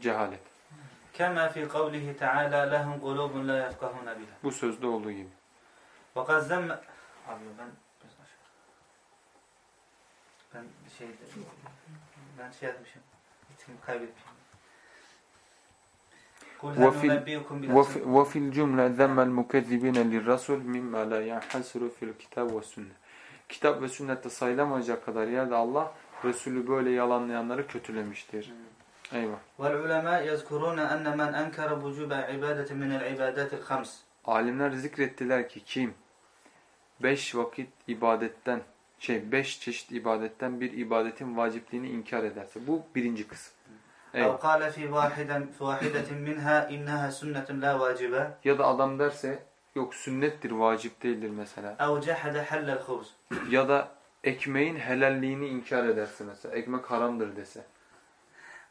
Cehalet. Kema fi kavlihi ta'ala lehum kulubun la yefkahuna biha. Bu sözde olduğu gibi. Ve kad zemme... Abi ben... Ben şey... Ben şey yapmışım. İtimi kaybetmişim. Kul hel وفي nunebbiukum bil وفي وفي الجملة ذم المكذبين للرسول مما لا ينحصر في الكتاب والسنة. Kitap ve sünnette sayılamayacak kadar yerde Allah Resulü böyle yalanlayanları kötülemiştir. Eyvah. والعلماء يذكرون أن من أنكر وجوب عبادة من العبادات الخمس Alimler zikrettiler ki kim beş vakit ibadetten şey beş çeşit ibadetten bir ibadetin vacipliğini inkar ederse bu birinci kısım. Evet. Ev kâle fî vâhidetin minhâ innehâ sünnetun la vâcibe. Ya da adam derse yok sünnettir vacip değildir mesela. Ev cehede hellel hubz. Ya da ekmeğin helalliğini inkar ederse mesela. Ekmek haramdır dese.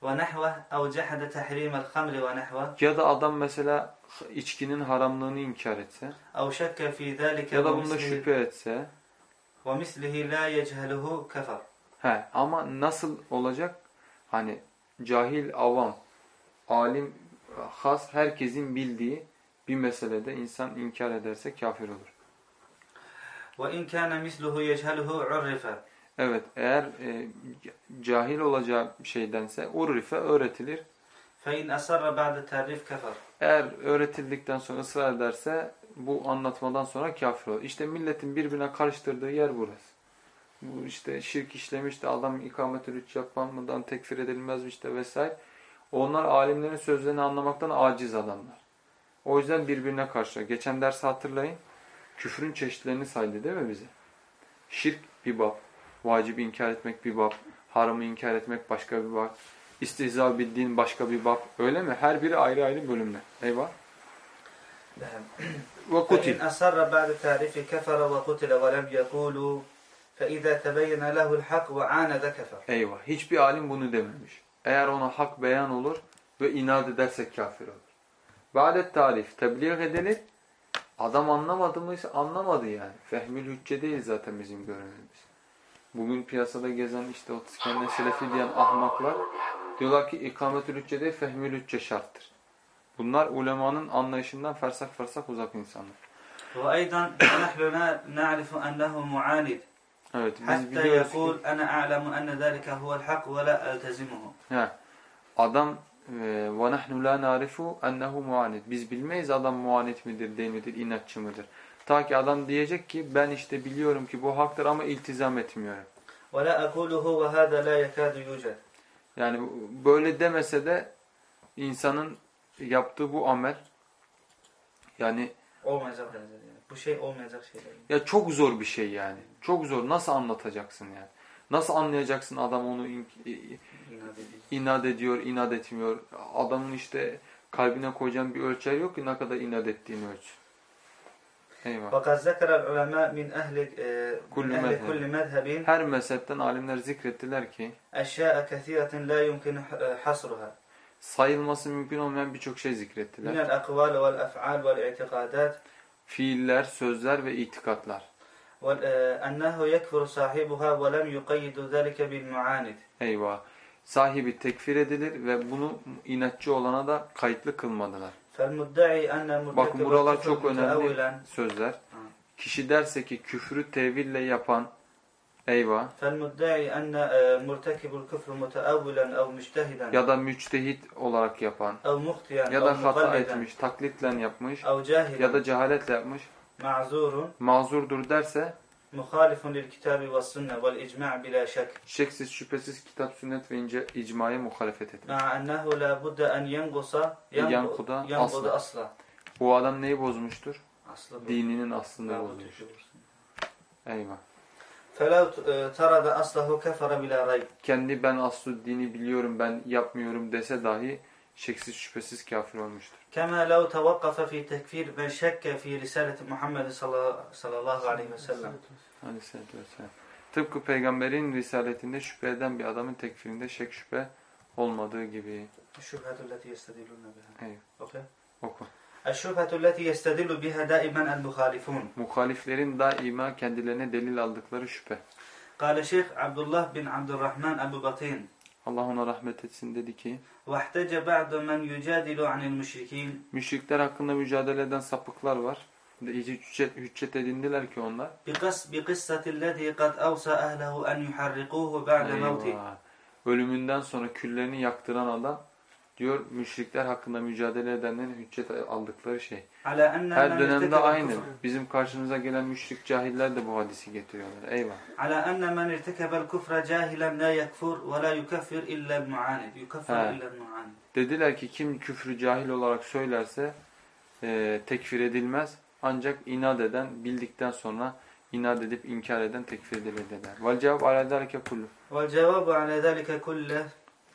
Ve nehve ev cehede tehrimel hamri ve nehve. Ya da adam mesela içkinin haramlığını inkar etse. Ev şekke fî zâlike Ya da bunda şüphe etse. Ve mislihi la yeceheluhu kefer. He ama nasıl olacak? Hani cahil, avam, alim, has herkesin bildiği bir meselede insan inkar ederse kafir olur. وإن كان مثله يجهله عرف Evet eğer e, cahil olacağı şeydense urrife öğretilir. فإن أصر بعد التعريف كفر Eğer öğretildikten sonra ısrar ederse bu anlatmadan sonra kafir olur. İşte milletin birbirine karıştırdığı yer burası. Bu işte şirk işlemiş de adam ikamet-ü rüç yapmadan tekfir edilmezmiş de vesaire. Onlar alimlerin sözlerini anlamaktan aciz adamlar. O yüzden birbirine karşı. Geçen ders hatırlayın. Küfrün çeşitlerini saydı değil mi bize? Şirk bir bab. Vacibi inkar etmek bir bab. Haramı inkar etmek başka bir bab. İstihza bir din başka bir bab. Öyle mi? Her biri ayrı ayrı bölümler. Eyvah. Ve kutil. فإن أصر بعد التعريف كفر وقتل ولم يقولوا فإذا تبين له الحق وعاند كفر Eyvah. Hiçbir alim bunu dememiş. Eğer ona hak beyan olur ve inat ederse kafir olur. Ba'det tarif. Tebliğ edilir. Adam anlamadı mı? Anlamadı yani. Fehmül hücce değil zaten bizim görevimiz. Bugün piyasada gezen işte o kendine selefi diyen ahmaklar diyorlar ki ikamet-ül hücce değil fehmül hücce şarttır. Bunlar ulemanın anlayışından fersak fersak uzak insanlar. وأيضا نحن لا نعرف أنه معاند Evet biz Hatta biliyoruz ki... ana a'lemu enne zâlike huvel hak ve la. Adam. Biz bilmeyiz adam muanid midir, değil midir, inatçı mıdır. Ta ki adam diyecek ki ben işte biliyorum ki bu haktır ama iltizam etmiyorum. Ve la akuluhu ve hâdâ la. Yani böyle demese de insanın yaptığı bu amel yani olmayacak bu şey olmayacak şeyler. Ya çok zor bir şey yani. Çok zor. Nasıl anlatacaksın yani? Nasıl anlayacaksın adam onu in, inat, ediyor. inat etmiyor. Adamın işte kalbine koyacağın bir ölçer yok ki ne kadar inat ettiğini ölçsün. Eyvah. Fakat zekerel ulema min ehli e, kulli mezhebin Her mezhepten alimler zikrettiler ki eşya'a kesiyetin la yumkin e, hasruha sayılması mümkün olmayan birçok şey zikrettiler. Minel akval vel ef'al vel i'tikadat Fiiller, sözler ve itikatlar. وال- آه، أنه يكفر صاحبها ولم يقيد ذلك بالمعاند Eyvah. Sahibi tekfir edilir ve bunu inatçı olana da kayıtlı kılmadılar. فالمدعي أن Bakın مرتكب buralar الكفر çok önemli متأولا sözler. Kişi derse ki küfrü teville yapan eyvah فالمدعي أن آه، مرتكب الكفر متأولا أو مجتهدا ya da müçtehit olarak yapan أو مخطئا ya أو da hata مقلدا etmiş, taklitle yapmış أو جاهلا ya da cehaletle yapmış معذور mazurdur derse مخالف للكتاب والسنة والإجماع بلا شك şeksiz şüphesiz kitap, sünnet ve ince icmaya muhalefet etmiş. مع أنه لا بد أن ينقص ينقض ينقض أصلا. أصلا Bu adam neyi bozmuştur? أصلا Dininin aslını لا بد bozmuş. Eyvah. Felev tarabe aslahu kefere bila rayb. Kendi ben aslu dini biliyorum ben yapmıyorum dese dahi şeksiz şüphesiz kafir olmuştur. Kema lev tevakkafe fi tekfir men şekke fi risaleti Muhammed sallallahu aleyhi ve sellem. Aleyhisselatü vesselam. Tıpkı peygamberin risaletinde şüphe eden bir adamın tekfirinde şek şüphe olmadığı gibi. Şüphedülleti yestedilûne biha. Evet. Okey. Oku. Oku. الشبهة التي يستدل بها دائما المخالفون Muhaliflerin daima kendilerine delil aldıkları şüphe. قال شيخ عبد الله بن عبد الرحمن أبو بطين Allah ona rahmet etsin dedi ki واحتج بعض من يجادل عن المشركين müşrikler hakkında mücadele eden sapıklar var. İyice hüccet, hüccet edindiler ki onlar. بقص بقصة الذي قد أوصى أهله أن يحرقوه بعد موته Eyvah. Ölümünden sonra küllerini yaktıran adam diyor müşrikler hakkında mücadele edenlerin hüccet aldıkları şey. Her dönemde aynı. Bizim karşımıza gelen müşrik cahiller de bu hadisi getiriyorlar. Eyvah. Ala enne men irtekebel kufra cahilen la yekfur ve la yukeffir illa muanid. Yukeffir illa muanid. Dediler ki kim küfrü cahil olarak söylerse e, tekfir edilmez. Ancak inat eden bildikten sonra inat edip inkar eden tekfir edilir dediler. Vel cevap ala zalike kullu. Vel cevabu ala zalike kullu.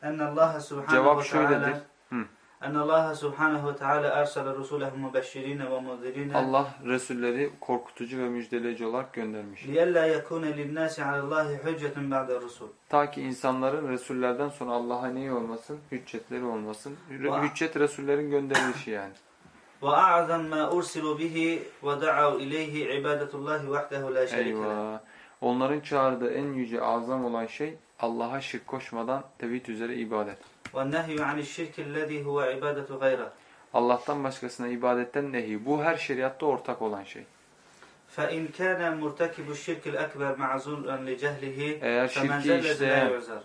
الله سبحانه Cevap şöyledir. وتعالى Hı. أن الله سبحانه وتعالى أرسل رسوله مبشرين ومنذرين Allah Resulleri korkutucu ve müjdeleyici olarak göndermiş. لئلا يكون للناس على الله حجة بعد الرسول Ta ki insanların Resullerden sonra Allah'a neyi olmasın? Hüccetleri olmasın. Vah. Hüccet Resullerin gönderilişi yani. وأعظم ما أرسلوا به ودعوا إليه عبادة الله وحده لا شريك له Eyvah. Onların çağırdığı en yüce azam olan şey Allah'a şirk koşmadan tevhid üzere ibadet. والنهي عن الشرك الذي هو عبادة غيره Allah'tan başkasına ibadetten nehi. Bu her şeriatta ortak olan şey. فإن كان مرتكب الشرك الأكبر معذورا لجهله Eğer فمن şirki زل لا işleyen, يعذر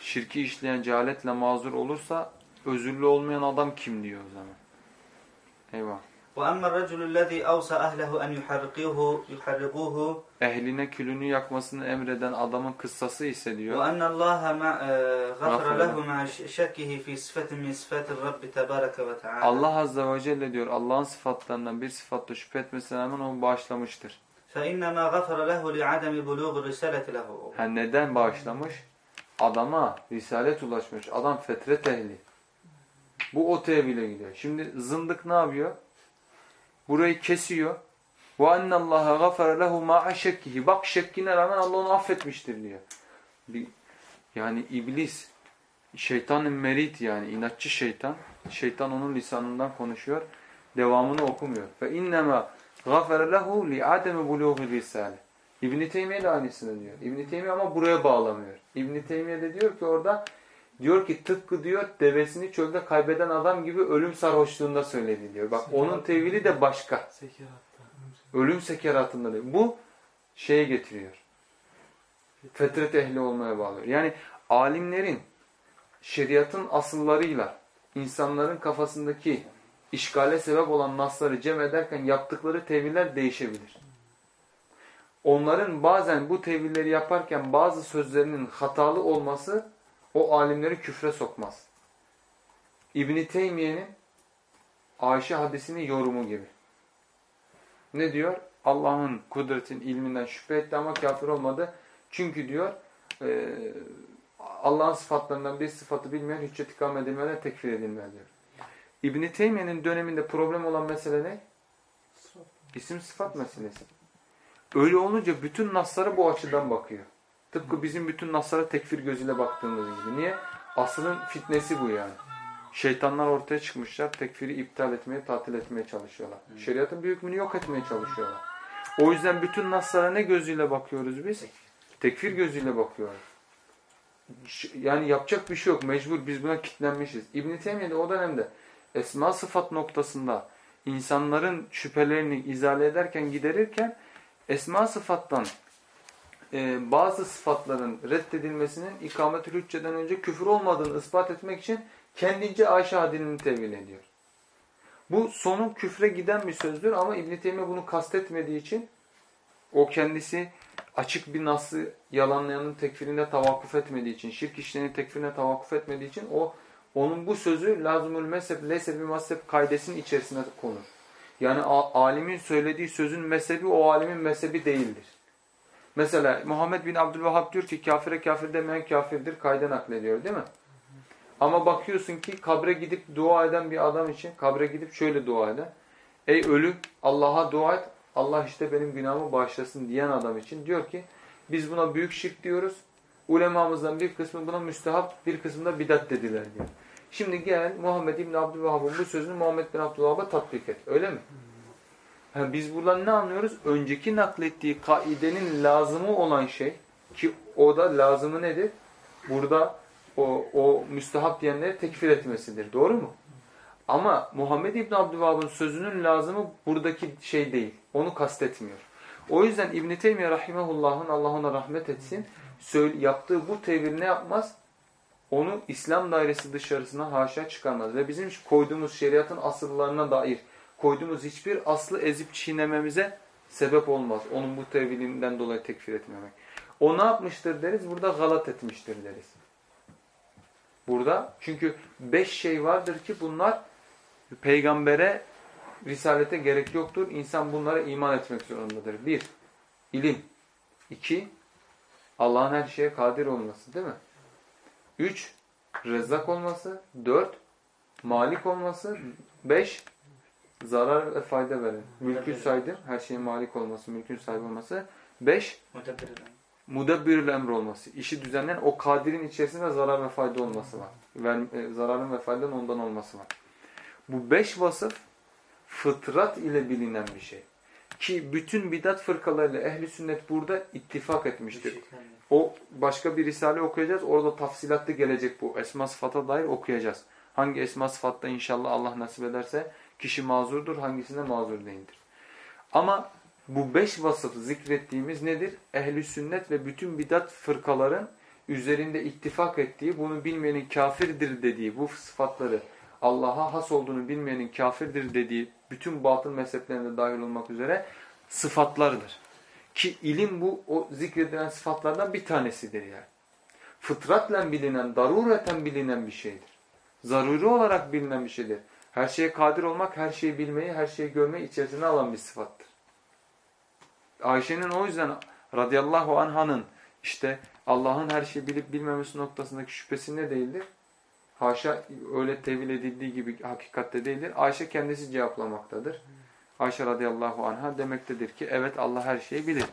şirki işleyen cehaletle mazur olursa özürlü olmayan adam kim diyor o zaman. Eyvah. وأما الرجل الذي أوصى أهله أن يحرقوه يحرقوه Ehline külünü yakmasını emreden adamın kıssası ise diyor. وأن الله مع آه، غفر غفر له له. مع ش- شكه في صفة من صفات الرب تبارك وتعالى Allah Azze ve Celle diyor Allah'ın sıfatlarından bir sıfatla şüphe etmesine rağmen onu bağışlamıştır. فإنما غفر له لعدم بلوغ الرسالة له Ha, neden bağışlamış? Adama risalet ulaşmış. Adam fetret ehli. Bu o tevhile gidiyor. Şimdi zındık ne yapıyor? Burayı kesiyor. وَاَنَّ اللّٰهَ غَفَرَ لَهُ مَا şekkihi. Bak şekkine rağmen Allah onu affetmiştir diyor. Bir, yani iblis, şeytanın merit yani inatçı şeytan. Şeytan onun lisanından konuşuyor. Devamını okumuyor. فَاِنَّمَا غَفَرَ لَهُ لِعَدَمِ بُلُوغِ الرِّسَالِ İbn-i Teymiye de aynısını diyor. İbn-i Teymiye ama buraya bağlamıyor. İbn-i Teymiye de diyor ki orada diyor ki tıpkı diyor devesini çölde kaybeden adam gibi ölüm sarhoşluğunda söyledi diyor. Bak onun tevili de başka. Ölüm sekeratında diyor. Bu şeye getiriyor. Fetret ehli olmaya bağlıyor. Yani alimlerin şeriatın asıllarıyla insanların kafasındaki işgale sebep olan nasları cem ederken yaptıkları teviller değişebilir. Onların bazen bu tevilleri yaparken bazı sözlerinin hatalı olması o alimleri küfre sokmaz. İbn Teymiye'nin Ayşe hadisinin yorumu gibi. Ne diyor? Allah'ın kudretin ilminden şüphe etti ama kafir olmadı. Çünkü diyor e, Allah'ın sıfatlarından bir sıfatı bilmeyen hüccet ikame edilmeden tekfir edilmez diyor. İbn Teymiye'nin döneminde problem olan mesele ne? İsim sıfat meselesi. Öyle olunca bütün naslara bu açıdan bakıyor. Tıpkı bizim bütün naslara tekfir gözüyle baktığımız gibi. Niye? Aslının fitnesi bu yani. Şeytanlar ortaya çıkmışlar. Tekfiri iptal etmeye, tatil etmeye çalışıyorlar. Şeriatın bir hükmünü yok etmeye çalışıyorlar. O yüzden bütün naslara ne gözüyle bakıyoruz biz? Tekfir gözüyle bakıyoruz. Yani yapacak bir şey yok. Mecbur biz buna kitlenmişiz. İbn-i Teymiye de o dönemde esma sıfat noktasında insanların şüphelerini izale ederken giderirken esma sıfattan e, bazı sıfatların reddedilmesinin ikamet-ül hücceden önce küfür olmadığını ispat etmek için kendince Ayşe hadinin tevil ediyor. Bu sonu küfre giden bir sözdür ama İbn-i Teymiye bunu kastetmediği için o kendisi açık bir nasıl yalanlayanın tekfirine tavakkuf etmediği için, şirk işlerinin tekfirine tavakkuf etmediği için o onun bu sözü lazımül mezhep, leyse bir mezhep kaidesinin içerisine konur. Yani alimin söylediği sözün mezhebi o alimin mezhebi değildir. Mesela Muhammed bin Abdülvahhab diyor ki kafire kafir demeyen kafirdir kayda naklediyor değil mi? Ama bakıyorsun ki kabre gidip dua eden bir adam için kabre gidip şöyle dua eden. Ey ölü Allah'a dua et Allah işte benim günahımı bağışlasın diyen adam için diyor ki biz buna büyük şirk diyoruz. Ulemamızdan bir kısmı buna müstehap bir kısmı da bidat dediler diyor. Şimdi gel Muhammed İbn Abdülvahhab'ın bu sözünü Muhammed bin Abdülvahhab'a tatbik et. Öyle mi? Ha, biz buradan ne anlıyoruz? Önceki naklettiği kaidenin lazımı olan şey ki o da lazımı nedir? Burada o, o müstehap diyenleri tekfir etmesidir. Doğru mu? Ama Muhammed İbn Abdülvahhab'ın sözünün lazımı buradaki şey değil. Onu kastetmiyor. O yüzden İbn Teymiye rahimehullah'ın Allah ona rahmet etsin yaptığı bu tevil ne yapmaz? Onu İslam dairesi dışarısına haşa çıkarmaz. Ve bizim koyduğumuz şeriatın asıllarına dair koyduğumuz hiçbir aslı ezip çiğnememize sebep olmaz. Onun bu tevilinden dolayı tekfir etmemek. O ne yapmıştır deriz? Burada galat etmiştir deriz. Burada çünkü beş şey vardır ki bunlar peygambere, risalete gerek yoktur. İnsan bunlara iman etmek zorundadır. Bir, ilim. İki, Allah'ın her şeye kadir olması değil mi? Üç, rezzak olması. Dört, malik olması. Beş, zarar ve fayda veren. Mülkün sahibi, her şeye malik olması, mülkün sahibi olması. Beş, mudabbirül emr olması. İşi düzenleyen o kadirin içerisinde zarar ve fayda olması var. Ver, e, zararın ve faydanın ondan olması var. Bu beş vasıf fıtrat ile bilinen bir şey. Ki bütün bidat fırkalarıyla ehli sünnet burada ittifak etmiştir. O başka bir risale okuyacağız. Orada tafsilatlı gelecek bu. Esma sıfata dair okuyacağız. Hangi esma sıfatta inşallah Allah nasip ederse kişi mazurdur, hangisinde mazur değildir. Ama bu beş vasıf zikrettiğimiz nedir? Ehli sünnet ve bütün bidat fırkaların üzerinde ittifak ettiği, bunu bilmeyenin kafirdir dediği bu sıfatları Allah'a has olduğunu bilmeyenin kafirdir dediği bütün batıl mezheplerinde dahil olmak üzere sıfatlardır. Ki ilim bu o zikredilen sıfatlardan bir tanesidir yani. Fıtratla bilinen, darureten bilinen bir şeydir. Zaruri olarak bilinen bir şeydir. Her şeye kadir olmak, her şeyi bilmeyi, her şeyi görmeyi içerisine alan bir sıfattır. Ayşe'nin o yüzden radıyallahu anhanın işte Allah'ın her şeyi bilip bilmemesi noktasındaki şüphesi ne değildir? Haşa öyle tevil edildiği gibi hakikatte değildir. Ayşe kendisi cevaplamaktadır. Ayşe radıyallahu anha demektedir ki evet Allah her şeyi bilir.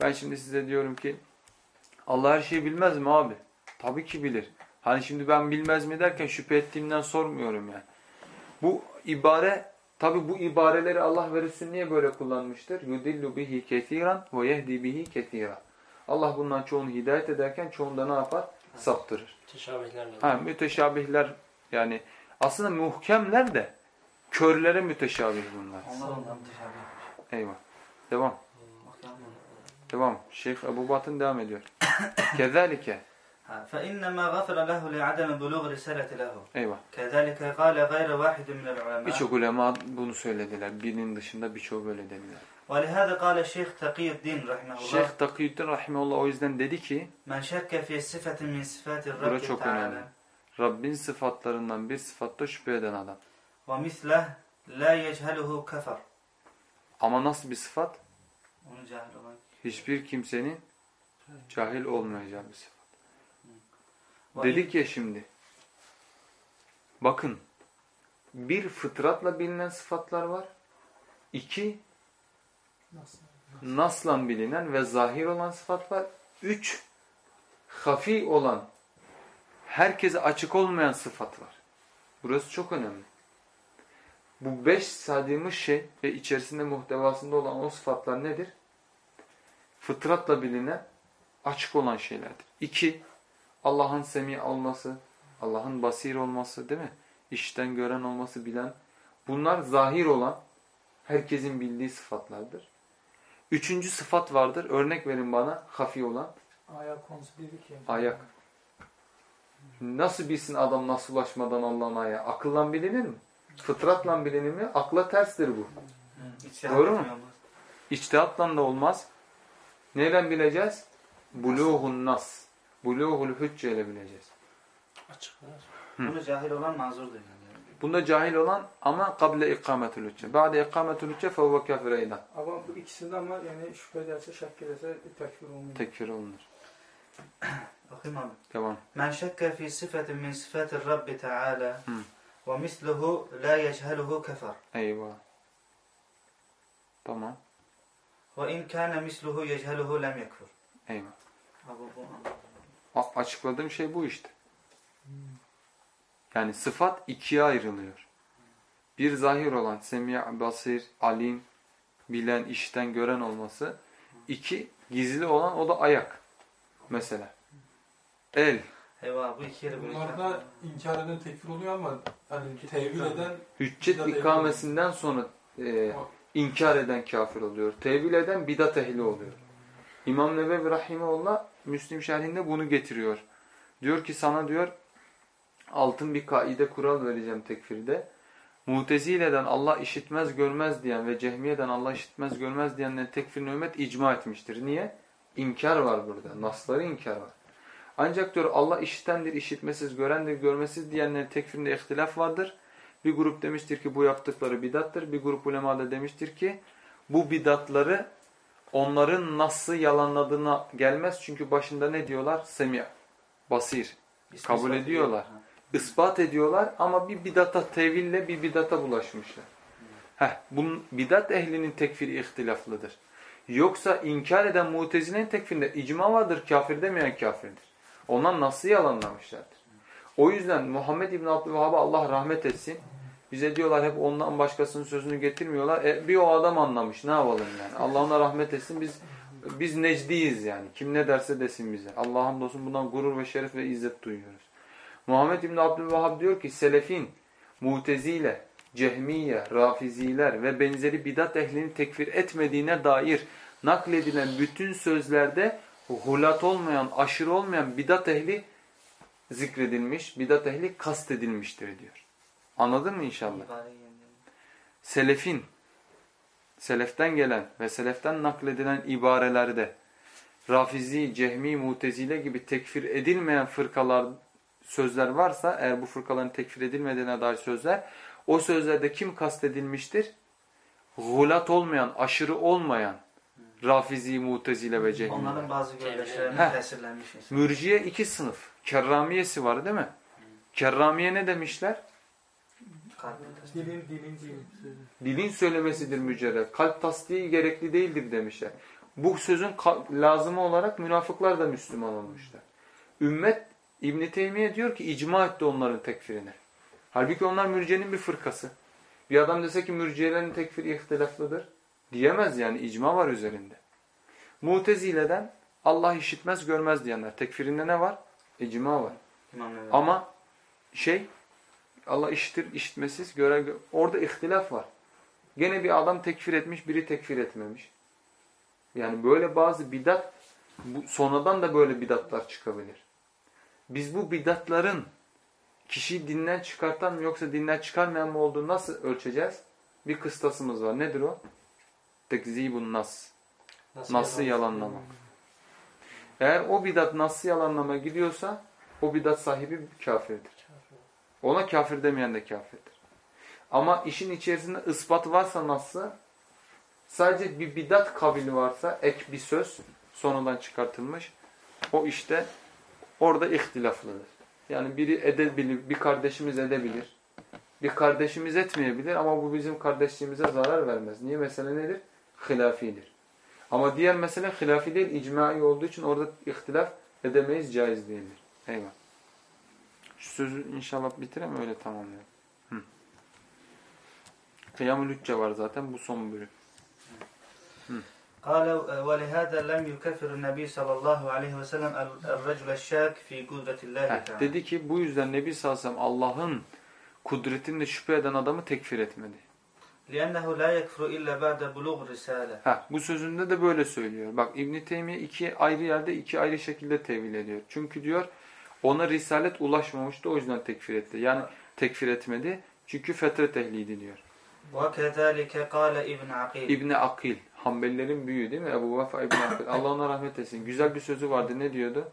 Ben şimdi size diyorum ki Allah her şeyi bilmez mi abi? Tabii ki bilir. Hani şimdi ben bilmez mi derken şüphe ettiğimden sormuyorum yani. Bu ibare tabi bu ibareleri Allah ve niye böyle kullanmıştır? Yudillu bihi kesiran ve yehdi bihi kesira. Allah bundan çoğunu hidayet ederken çoğunda ne yapar? Saptırır. Müteşabihler Ha, müteşabihler yani aslında muhkemler de körlere müteşabih bunlar. Onlar ondan müteşabih. Eyvah. Devam. Devam. Şeyh Ebu Batın devam ediyor. Kezalike Ha, فإنما غفر له لعدم بلوغ رسالة له Eyvah. كذلك قال غير واحد من العلماء Birçok ulema bunu söylediler. Birinin dışında birçoğu böyle dediler. ولهذا قال الشيخ تقي الدين رحمه الله Şeyh Takiyüddin Rahimullah o yüzden dedi ki من شك في صفة من صفات Bura الرب çok önemli. تعالى Rabbin sıfatlarından bir sıfatta şüphe eden adam. ومثله لا يجهله كفر Ama nasıl bir sıfat? onu cahil olan. Hiçbir kimsenin cahil olmayacağı bir sıfat. Dedik ya şimdi. Bakın. Bir fıtratla bilinen sıfatlar var. İki nasıl? Nasıl? naslan bilinen ve zahir olan sıfat var. Üç hafi olan herkese açık olmayan sıfat var. Burası çok önemli. Bu beş saydığımız şey ve içerisinde muhtevasında olan o sıfatlar nedir? Fıtratla bilinen açık olan şeylerdir. İki, Allah'ın semi olması, Allah'ın basir olması değil mi? İşten gören olması, bilen. Bunlar zahir olan, herkesin bildiği sıfatlardır. Üçüncü sıfat vardır. Örnek verin bana hafi olan. Ayak. Ayak. Nasıl bilsin adam nasıl ulaşmadan Allah'ın ayağı? Akılla bilinir mi? Fıtratla bilinir mi? Akla terstir bu. Hı, içtihat Doğru mu? İçtihatla da olmaz. Neyle bileceğiz? Buluğun nas. Buluğul hüccele bineceğiz. Açık Bunu cahil olan mazurdur yani. Bunda cahil olan ama kable ikametül hücce. Ba'de ikametül hücce fevve kafir eydan. Ama bu ikisinde ama yani şüphe ederse, şek ederse tekfir olunur. Tekfir olunur. Okuyayım abi. Tamam. Men şekke fi sıfetin min sıfetin Rabbi Teala ve misluhu la yecheluhu kefer. Eyvah. Tamam. Ve in kâne misluhu yecheluhu lem yekfur. Eyvah. Abi bu anladım. A- açıkladığım şey bu işte. Yani sıfat ikiye ayrılıyor. Bir zahir olan semih, basir, alim, bilen, işten gören olması. İki gizli olan o da ayak. Mesela. El. Eyvah bu iki yeri böyle. Bunlarda inkar eden tekfir oluyor ama hani tevil eden Hüccet ikamesinden sonra e, inkar eden kafir oluyor. Tevil eden bidat ehli oluyor. İmam Nebevi Rahimullah Müslim şerhinde bunu getiriyor. Diyor ki sana diyor altın bir kaide kural vereceğim tekfirde. Mutezile'den Allah işitmez görmez diyen ve Cehmiye'den Allah işitmez görmez diyenlerin tekfirini ümmet icma etmiştir. Niye? İnkar var burada. Nasları inkar var. Ancak diyor Allah işitendir, işitmesiz, görendir, görmesiz diyenlerin tekfirinde ihtilaf vardır. Bir grup demiştir ki bu yaptıkları bidattır. Bir grup ulema da demiştir ki bu bidatları onların nasıl yalanladığına gelmez. Çünkü başında ne diyorlar? Semih, basir. kabul ediyorlar. ispat ediyorlar ama bir bidata teville bir bidata bulaşmışlar. Heh, bunun bidat ehlinin tekfiri ihtilaflıdır. Yoksa inkar eden mutezilenin tekfirinde icma vardır, kafir demeyen kafirdir. Onlar nasıl yalanlamışlardır. O yüzden Muhammed İbn Abdülvahhab'a Allah rahmet etsin. Bize diyorlar hep ondan başkasının sözünü getirmiyorlar. E, bir o adam anlamış ne yapalım yani. Allah ona rahmet etsin biz biz necdiyiz yani. Kim ne derse desin bize. Allah hamdolsun bundan gurur ve şeref ve izzet duyuyoruz. Muhammed İbn Abdülvahhab diyor ki selefin, mutezile, cehmiye, rafiziler ve benzeri bidat ehlini tekfir etmediğine dair nakledilen bütün sözlerde hulat olmayan, aşırı olmayan bidat ehli zikredilmiş, bidat ehli kastedilmiştir diyor. Anladın mı inşallah? Selefin, seleften gelen ve seleften nakledilen ibarelerde Rafizi, Cehmi, Mutezile gibi tekfir edilmeyen fırkalar sözler varsa eğer bu fırkaların tekfir edilmediğine dair sözler o sözlerde kim kastedilmiştir? Gulat olmayan, aşırı olmayan Rafizi, Mutezile ve Cehmi. Onların bazı görüşlerine tesirlenmiş. Mürciye iki sınıf. Kerramiyesi var değil mi? Kerramiye ne demişler? Dilin, dilin, dilin. Dilin söylemesidir mücerred. Kalp tasdiği gerekli değildir demişler. Bu sözün lazımı olarak münafıklar da Müslüman olmuşlar. Ümmet İbn Teymiye diyor ki icma etti onların tekfirine. Halbuki onlar mürciyenin bir fırkası. Bir adam dese ki mürciyelerin tekfiri ihtilaflıdır. Diyemez yani icma var üzerinde. Mutezile'den Allah işitmez görmez diyenler. Tekfirinde ne var? İcma var. İmam. Ama şey Allah işitir, işitmesiz, göre, gö- orada ihtilaf var. Gene bir adam tekfir etmiş, biri tekfir etmemiş. Yani böyle bazı bidat, bu, sonradan da böyle bidatlar çıkabilir. Biz bu bidatların kişiyi dinden çıkartan mı yoksa dinden çıkarmayan mı olduğunu nasıl ölçeceğiz? Bir kıstasımız var. Nedir o? Tekzibun nas. Nas'ı yalanlama. Eğer o bidat nas'ı yalanlama gidiyorsa o bidat sahibi kafirdir. Ona kafir demeyen de kafirdir. Ama işin içerisinde ispat varsa nas'ı sadece bir bidat kabili varsa ek bir söz sonradan çıkartılmış o işte orada ihtilaflıdır. Yani biri edebilir, bir kardeşimiz edebilir. Bir kardeşimiz etmeyebilir ama bu bizim kardeşliğimize zarar vermez. Niye? Mesele nedir? Hilafidir. Ama diğer mesele hilafi değil, icmai olduğu için orada ihtilaf edemeyiz, caiz değildir. Eyvallah. Şu sözü inşallah bitireyim öyle tamamlayalım. Hı. Kıyam-ı Lütce var zaten bu son bölüm. قال ولهذا لم يكفر النبي صلى الله عليه وسلم الرجل الشاك في قدرة الله Heh, تعالى dedi ki bu yüzden Nebi sallallahu aleyhi ve sellem Allah'ın kudretinde şüphe eden adamı tekfir etmedi. لأنه لا يكفر إلا بعد بلوغ الرسالة Heh, bu sözünde de böyle söylüyor. Bak İbn Teymiye iki ayrı yerde iki ayrı şekilde tevil ediyor. Çünkü diyor ona risalet ulaşmamıştı o yüzden tekfir etti. Yani tekfir etmedi. Çünkü fetret ehliydi diyor. وكذلك قال ابن عقيل İbni Akil, Hanbelilerin büyüğü değil mi? Ebu Vefa İbni Akil. Allah ona rahmet etsin. Güzel bir sözü vardı. Ne diyordu?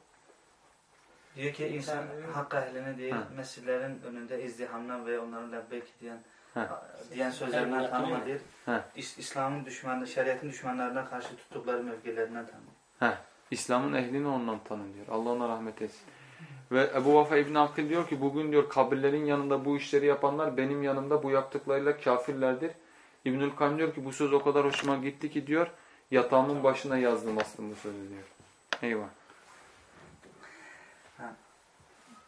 Diyor ki insan Yani- hak ehline değil, Ha. mescillerin önünde izdihamdan ve onların lebbeyk diyen Ha. diyen sözlerinden Evet, tanıma değil değil. Ha. İs- İslam'ın düşmanı, şeriatın düşmanlarına karşı tuttukları mevkilerinden tanıma. Heh, İslam'ın ehlini ondan tanın diyor. Allah ona rahmet etsin. Ve Ebu Vefa İbni Akil diyor ki bugün diyor kabirlerin yanında bu işleri yapanlar benim yanımda bu yaptıklarıyla kafirlerdir. İbnül Kayyum diyor ki bu söz o kadar hoşuma gitti ki diyor yatağımın başına yazdım aslında bu sözü diyor. Eyvah.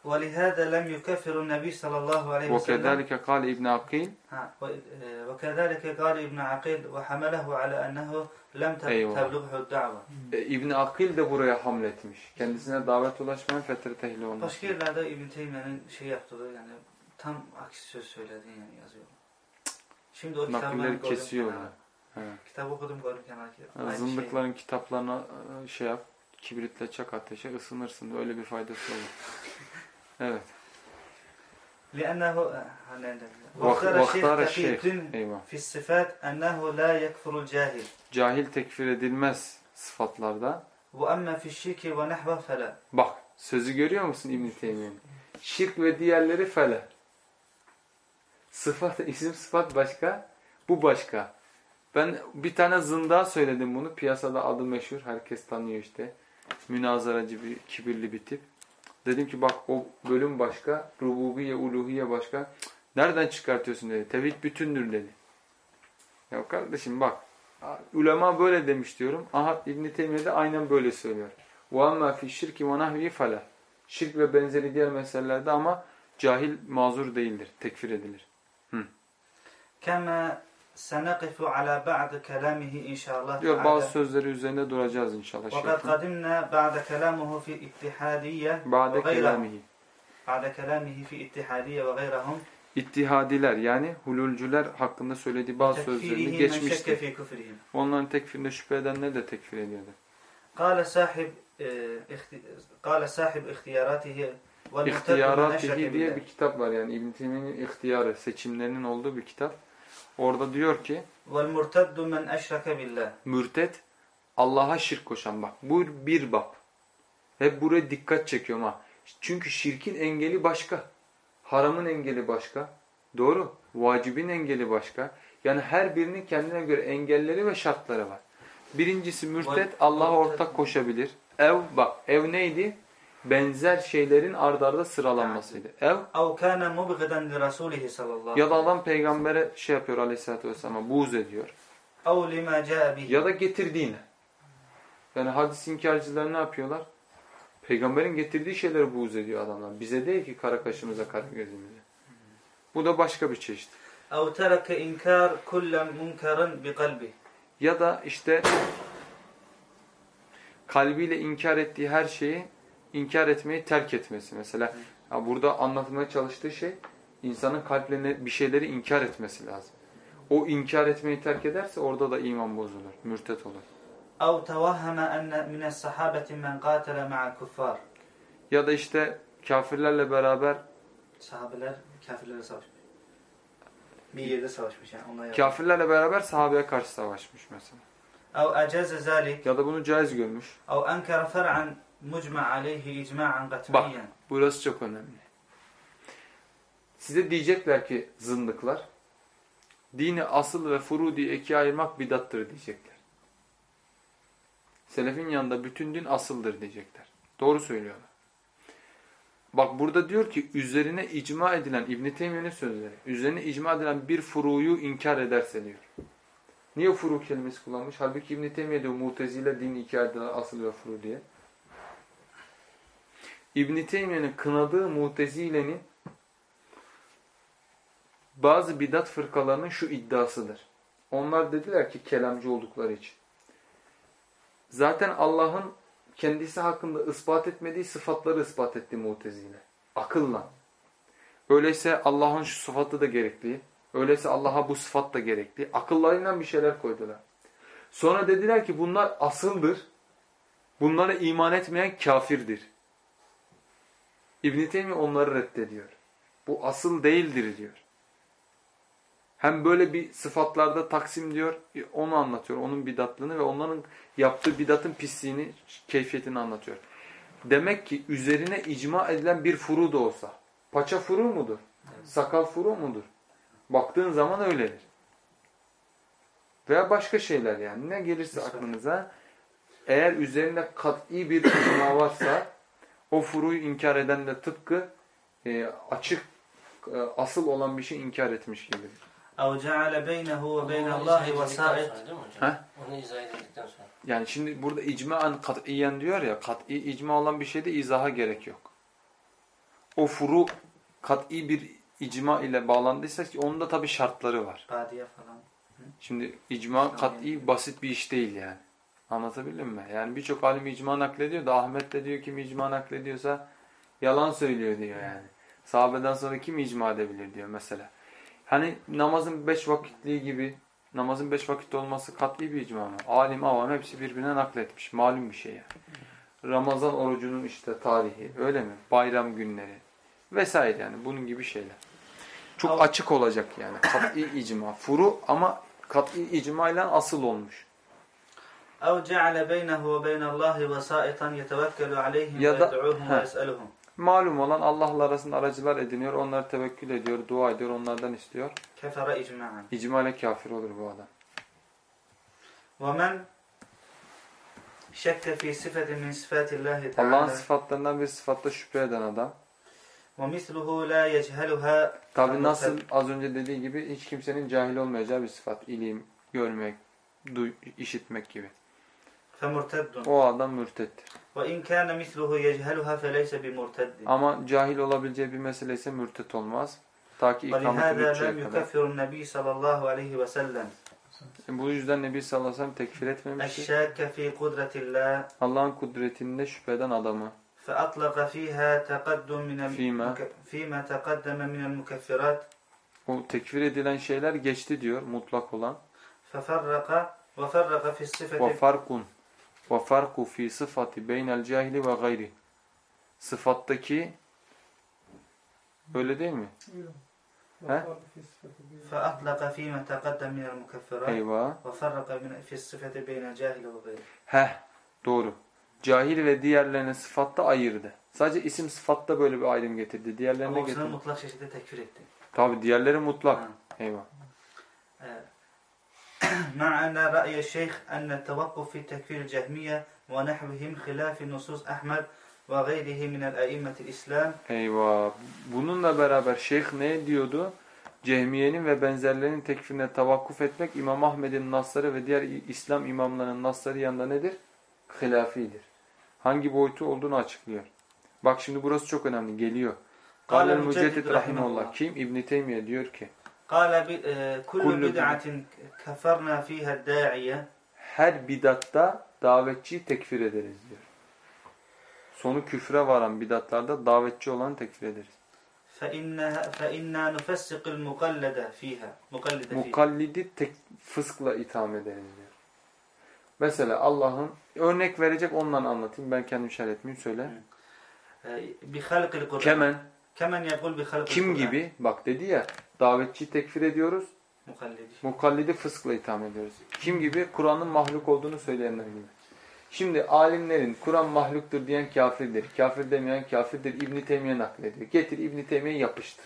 ولهذا لم يكفر النبي صلى الله عليه وسلم وكذلك قال ابن عقيل ها، و- وكذلك قال ابن عقيل وحمله على أنه لم تب- أيوة. تبلغه الدعوة. e, İbn Akil de buraya hamletmiş. Kendisine davet ulaşmayan fetret ehli olmuş. Başka yerlerde İbn Teymiye'nin şey yaptığı yani tam aksi söz söylediği yani yazıyor. Şimdi o kitabı Nakilleri gördüm kesiyorlar. kenara. Evet. Kitabı okudum gördüm kenara. Yani Aynı şey. Zındıkların kitaplarına e, şey yap, kibritle çak ateşe ısınırsın. Öyle bir faydası olur. Evet. لأنه hani Vaktara واختار şeyh. الشيخ تقي الدين Eyvah. في الصفات أنه لا يكفر الجاهل Cahil tekfir edilmez sıfatlarda. وأما في الشرك ونحوه فلا Bak sözü görüyor musun İbn-i Teymiye'nin? Şirk ve diğerleri fele. Sıfat, isim sıfat başka, bu başka. Ben bir tane zındığa söyledim bunu. Piyasada adı meşhur. Herkes tanıyor işte. Münazaracı bir, kibirli bir tip. Dedim ki bak o bölüm başka, rububiye, uluhiye başka. Cık, Nereden çıkartıyorsun dedi. Tevhid bütündür dedi. Ya kardeşim bak. Ulema böyle demiş diyorum. Aha İbn-i Teymiye de aynen böyle söylüyor. وَاَمَّا فِي الشِّرْكِ وَنَحْوِهِ فَلَا Şirk ve benzeri diğer meselelerde ama cahil mazur değildir, tekfir edilir. كما senekifu ala ba'd kelamihi inşallah. Diyor bazı sözleri üzerinde duracağız inşallah. Ve kad kadimna ba'de kelamuhu fi ittihadiyye ba'de kelamihi. Ba'de kelamihi fi ittihadiyye ve gayrahum. İttihadiler yani hululcüler hakkında söylediği bazı sözlerini geçmişti. Onların tekfirinde şüphe edenleri de tekfir ediyordu. Kale sahib kale sahib ihtiyaratihi İhtiyaratihi diye bir kitap var yani İbn Teymiye'nin ihtiyarı seçimlerinin olduğu bir kitap. Orada diyor ki والمرتد من أشرك بالله mürtet Allah'a şirk koşan bak. Bu bir bab. Hep buraya dikkat çekiyorum ha. Çünkü şirkin engeli başka. Haramın engeli başka. Doğru. Vacibin engeli başka. Yani her birinin kendine göre engelleri ve şartları var. Birincisi mürtet Allah'a ortak koşabilir. Ev bak ev neydi? benzer şeylerin ardarda arda sıralanmasıydı. Ev ya da adam peygambere şey yapıyor aleyhissalatü vesselam'a buğz ediyor. Ya da getirdiğine. Yani hadis inkarcılar ne yapıyorlar? Peygamberin getirdiği şeyleri buğz ediyor adamlar. Bize değil ki kara kaşımıza, kara gözümüze. Bu da başka bir çeşit. Ya da işte kalbiyle inkar ettiği her şeyi inkar etmeyi terk etmesi. Mesela ya burada anlatmaya çalıştığı şey insanın kalple ne- bir şeyleri inkar etmesi lazım. O inkar etmeyi terk ederse orada da iman bozulur, mürtet olur. أو توهم أن من الصحابة من قاتل مع الكفار Ya da işte kafirlerle beraber Sahabeler kafirlere savaşmış. Bir yerde savaşmış yani. Onlar kafirlerle beraber sahabeye karşı savaşmış mesela. أو أجاز ذلك Ya da bunu caiz görmüş. أو أنكر فرعا Bak burası çok önemli. Size diyecekler ki zındıklar, dini asıl ve furu diye ikiye ayırmak bidattır diyecekler. Selefin yanında bütün din asıldır diyecekler. Doğru söylüyorlar. Bak burada diyor ki üzerine icma edilen İbn Teymiyye'nin sözleri. Üzerine icma edilen bir furuyu inkar ederse diyor. Niye furu kelimesi kullanmış? Halbuki İbn Teymiyye diyor Mutezile din ikiye ayırdılar asıl ve furu diye. İbn Teymiye'nin kınadığı Mu'tezile'nin bazı bidat fırkalarının şu iddiasıdır. Onlar dediler ki kelamcı oldukları için. Zaten Allah'ın kendisi hakkında ispat etmediği sıfatları ispat etti Mu'tezile. Akılla. Öyleyse Allah'ın şu sıfatı da gerekli. Öyleyse Allah'a bu sıfat da gerekli. Akıllarıyla bir şeyler koydular. Sonra dediler ki bunlar asıldır. Bunlara iman etmeyen kafirdir. İbn-i Teymi onları reddediyor. Bu asıl değildir diyor. Hem böyle bir sıfatlarda taksim diyor, onu anlatıyor. Onun bidatlığını ve onların yaptığı bidatın pisliğini, keyfiyetini anlatıyor. Demek ki üzerine icma edilen bir furu da olsa, paça furu mudur? Sakal furu mudur? Baktığın zaman öyledir. Veya başka şeyler yani. Ne gelirse aklınıza, eğer üzerinde kat'i bir icma varsa, o furuyu inkar eden de tıpkı e, açık, e, asıl olan bir şey inkar etmiş gibidir. أو جعل بينه وبين Onu الله izah edildikten وسائط sonra değil mi hocam? Heh. Onu izah edildikten sonra. Yani şimdi burada icmaen kat'iyen diyor ya, kat'i icma olan bir şeyde izaha gerek yok. O furu kat'i bir icma ile bağlandıysa ki onun da tabi şartları var. Badiye falan. Şimdi icma kat'i basit bir iş değil yani. Anlatabildim mi? Yani birçok alim icma naklediyor da Ahmet de diyor kim icma naklediyorsa yalan söylüyor diyor yani. Sahabeden sonra kim icma edebilir diyor mesela. Hani namazın beş vakitliği gibi namazın beş vakit olması kat'i bir icma mı? Alim, avam hepsi birbirine nakletmiş. Malum bir şey yani. Ramazan orucunun işte tarihi öyle mi? Bayram günleri vesaire yani bunun gibi şeyler. Çok açık olacak yani. Kat'i icma. Furu ama kat'i icma ile asıl olmuş. أو جعل بينه وبين الله وسائطا يتوكل عليهم Ya da- ويدعوهم Heh. ويسألهم Malum olan Allah'la arasında aracılar ediniyor. Onları tevekkül ediyor, dua ediyor, onlardan istiyor. كفر إجماعا İcma ile kafir olur bu adam. ومن شك في صفة من صفات الله Allah'ın تعالى sıfatlarından bir sıfatta şüphe eden adam. ومثله لا يجهلها Tabi nasıl az önce dediği gibi hiç kimsenin cahil olmayacağı bir sıfat. İlim, görmek, duy, işitmek gibi. فمرتد O adam mürtettir. وإن كان مثله يجهلها فليس بمرتد Ama cahil olabileceği bir mesele ise mürtet olmaz. Ta ki ikamet ولهذا لم edeceği kadar. يكفر النبي صلى الله عليه وسلم Bu yüzden Nebi sallallahu aleyhi ve sellem tekfir etmemiştir. الشاك في قدرة الله Allah'ın kudretinde şüpheden adamı. فأطلق فيها تقدم من فيما؟ المك... فيما تقدم من المكفرات O tekfir edilen şeyler geçti diyor mutlak olan. ففرق وفرق في الصفة وَفَرْقٌ وَفَرْقُ فِي صِفَةِ بَيْنَ الْجَاهِلِ وَغَيْرِ Sıfattaki öyle değil mi? He? فأطلق فيما تقدم من المكفرات Eyvah. وفرق من في الصفة بين الجاهل وغيره Heh, doğru. Cahil ve diğerlerine sıfatta ayırdı. Sadece isim sıfatta böyle bir ayrım getirdi. Diğerlerine Ama o zaman getirdi. mutlak şekilde tekfir etti. Tabi diğerleri mutlak. Ha. Eyvah. آه. مع أن رأي الشيخ أن التوقف في تكفير الجهمية ونحوهم خلاف نصوص أحمد وغيره من الأئمة الإسلام Eyvah. Bununla beraber şeyh ne diyordu? Cehmiye'nin ve benzerlerinin tekfirine tavakkuf etmek İmam Ahmed'in nasları ve diğer İslam imamlarının nasları yanında nedir? Hilafidir. Hangi boyutu olduğunu açıklıyor. Bak şimdi burası çok önemli. Geliyor. Kâle Kâlel Müceddid Müceddit Rahimullah. rahimehullah. Kim? İbn Teymiye diyor ki قال ب- آه، كل كل بدعة كفرنا فيها الداعية her bidatta davetçiyi tekfir ederiz diyor. Sonu küfre varan bidatlarda davetçi olanı tekfir ederiz. فإنها فإنا نفسق المقلد فيها مقلد فيها Mukallidi tek fıskla itham ederiz diyor. Mesela Allah'ın örnek verecek ondan anlatayım. Ben kendim şerh etmeyeyim söyle. بخلق القرآن Kemen. kim gibi? Bak dedi ya davetçiyi tekfir ediyoruz. Mukallidi. Mukallidi fıskla itham ediyoruz. Kim gibi? Kur'an'ın mahluk olduğunu söyleyenler gibi. Şimdi alimlerin Kur'an mahluktur diyen kafirdir. Kafir demeyen kafirdir. İbn-i Teymiye naklediyor. Getir İbn-i Teymiye yapıştır.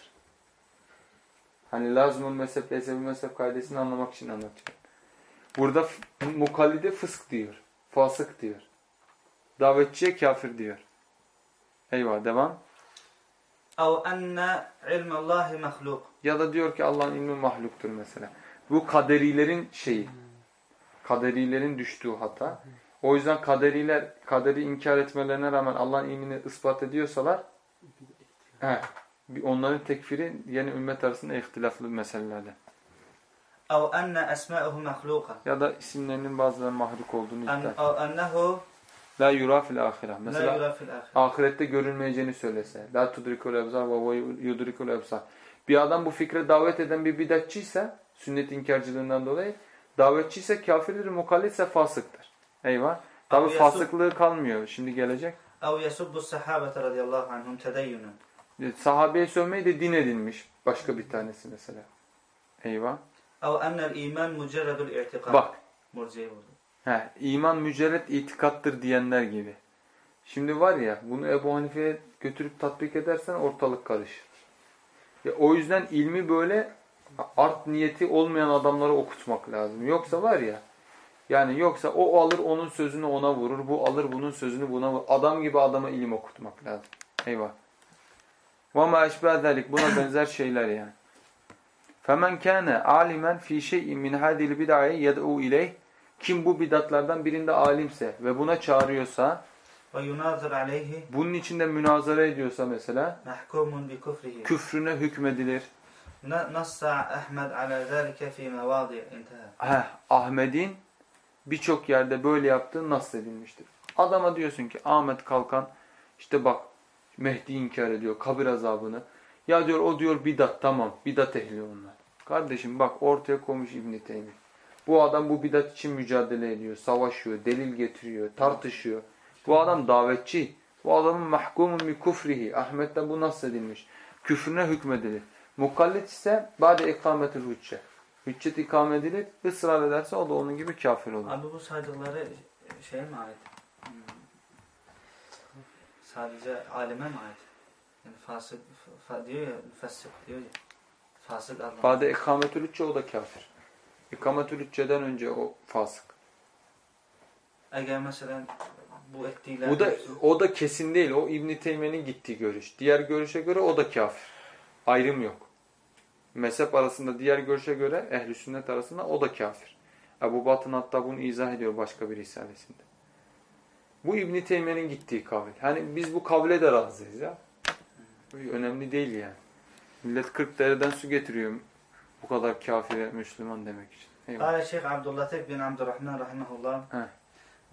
Hani lazımın mezhep, mezhebi mezhep kaidesini anlamak için anlatacağım. Burada mukallide fısk diyor. Fasık diyor. Davetçiye kafir diyor. Eyvah devam. أو أن علم الله مخلوق Ya da diyor ki Allah'ın ilmi mahluktur mesela. Bu kaderilerin şeyi. Kaderilerin düştüğü hata. O yüzden kaderiler kaderi inkar etmelerine rağmen Allah'ın ilmini ispat ediyorsalar he, bir- onların tekfiri yeni ümmet arasında ihtilaflı meselelerden. أو أن أسماءه مخلوقة Ya da isimlerinin bazıları mahluk olduğunu iddia. أن أو أنه La yura fil ahireh. Mesela ahirette görülmeyeceğini söylese. La tudrikul ebsar ve yudrikul ebsar. Bir adam bu fikre davet eden bir bidatçıysa, sünnet inkarcılığından dolayı, davetçiyse kafirdir, mukallitse fasıktır. Eyvah. Tabi fasıklığı kalmıyor. Şimdi gelecek. Ev yasubbu sahabete radiyallahu anhum tedeyyünen. Sahabeye sövmeyi de din edinmiş. Başka bir tanesi mesela. Eyvah. Ev ennel iman mücerredul i'tikad. Bak. Murciye vurdu. He, iman mücerret itikattır diyenler gibi. Şimdi var ya bunu Ebu Hanife'ye götürüp tatbik edersen ortalık karışır. Ya, o yüzden ilmi böyle art niyeti olmayan adamlara okutmak lazım. Yoksa var ya yani yoksa o alır onun sözünü ona vurur. Bu alır bunun sözünü buna vurur. Adam gibi adama ilim okutmak lazım. Eyvah. وَمَا اَشْبَهَ ذَلِكَ Buna benzer şeyler yani. فَمَنْ كَانَ عَالِمًا ف۪ي شَيْءٍ مِنْ هَذِي الْبِدَعِ يَدْعُوا اِلَيْهِ kim bu bidatlardan birinde alimse ve buna çağırıyorsa bunun içinde münazara ediyorsa mesela küfrüne hükmedilir. Ahmet'in birçok yerde böyle yaptığı nas edilmiştir. Adama diyorsun ki Ahmet Kalkan işte bak Mehdi inkar ediyor kabir azabını. Ya diyor o diyor bidat tamam bidat ehli onlar. Kardeşim bak ortaya koymuş İbn Teymiye. Bu adam bu bidat için mücadele ediyor, savaşıyor, delil getiriyor, tartışıyor. Bu adam davetçi. Bu adamın mahkumun bi kufrihi. Ahmet'te bu nasledilmiş. Küfrüne hükmedilir. Mukallit ise bade ikametil hücce. Hüccet ikame edilir, ısrar ederse o da onun gibi kafir olur. Abi bu saydıkları şeye mi ait? Hmm. Sadece alime mi ait? Yani fasık fa, diyor ya, müfessik diyor ya. Fasık anlamı. Bade ikametül hücce o da kafir. İkametül hücceden önce o fasık. Eğer mesela bu ettiğiler Bu da o da kesin değil. O İbn Teymiye'nin gittiği görüş. Diğer görüşe göre o da kafir. Ayrım yok. Mezhep arasında diğer görüşe göre ehli sünnet arasında o da kafir. Ebu Batın hatta bunu izah ediyor başka bir risalesinde. Bu İbn Teymiye'nin gittiği kavil. Hani biz bu kavle de razıyız ya. Önemli değil yani. Millet 40 dereden su getiriyor bu kadar kafire Müslüman demek için. Eyvallah. Kale Şeyh Abdüllatif bin Abdurrahman rahimahullah. He.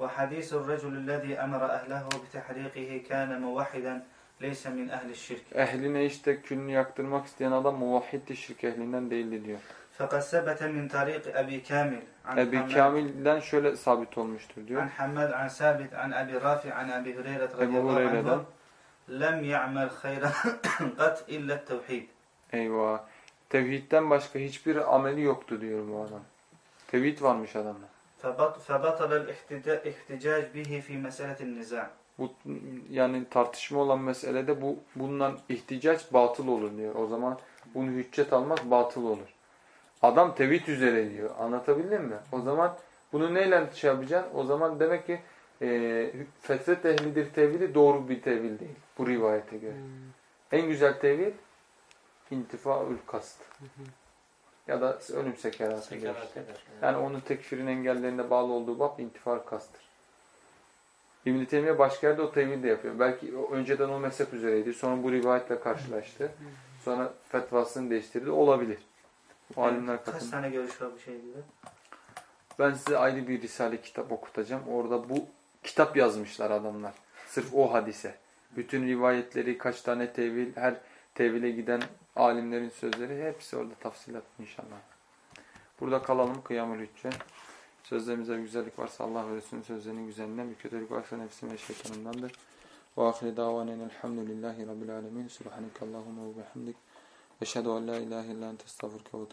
Ve hadisur reculüllezî emre ehlehu bitehriqihi kâne muvahhiden leyse min ehli şirk. Ehline işte külünü yaktırmak isteyen adam muvahhiddi şirk ehlinden değildi diyor. Fakat sebete min tariq Ebi Kamil. Ebi Kamil'den şöyle sabit olmuştur diyor. An Hammad an Sabit an Ebi Rafi an Ebi Hureyre radıyallahu anhu. Lem ya'mel hayran kat illa tevhid. Eyvah. Tevhidden başka hiçbir ameli yoktu diyor bu adam. Tevhid varmış adamda. فبط فبطل الاحتجا- الاحتجاج به في مسألة النزاع Bu yani tartışma olan meselede bu bundan ihticaç batıl olur diyor. O zaman bunu hüccet almak batıl olur. Adam tevhid üzere diyor. Anlatabildim mi? O zaman bunu neyle şey yapacaksın? O zaman demek ki e, fetret ehlidir tevhidi doğru bir tevhid değil. Bu rivayete göre. En güzel tevhid intifaül kast. Ya da ölüm sekeratı. diyor işte. Yani onun tekfirin engellerine bağlı olduğu bab intifar kastır. İbn-i Teymiye başka yerde o tevhid de yapıyor. Belki o- önceden o mezhep üzereydi. Sonra bu rivayetle karşılaştı. Sonra fetvasını değiştirdi. Olabilir. O alimler Kaç katında. tane görüş var bu şey gibi? Ben size ayrı bir risale kitap okutacağım. Orada bu kitap yazmışlar adamlar. Sırf o hadise. Bütün rivayetleri, kaç tane tevil, her tevile giden alimlerin sözleri hepsi orada tafsilat inşallah. Burada kalalım kıyamul hücce. Sözlerimize güzellik varsa Allah ve Resulünün sözlerinin güzelliğinden bir kötülük varsa nefsim ve şeytanımdandır. Ve ahire davanen elhamdülillahi rabbil alemin. Subhanekallahumma ve bihamdik. Eşhedü en la ilahe illa ente estağfurke ve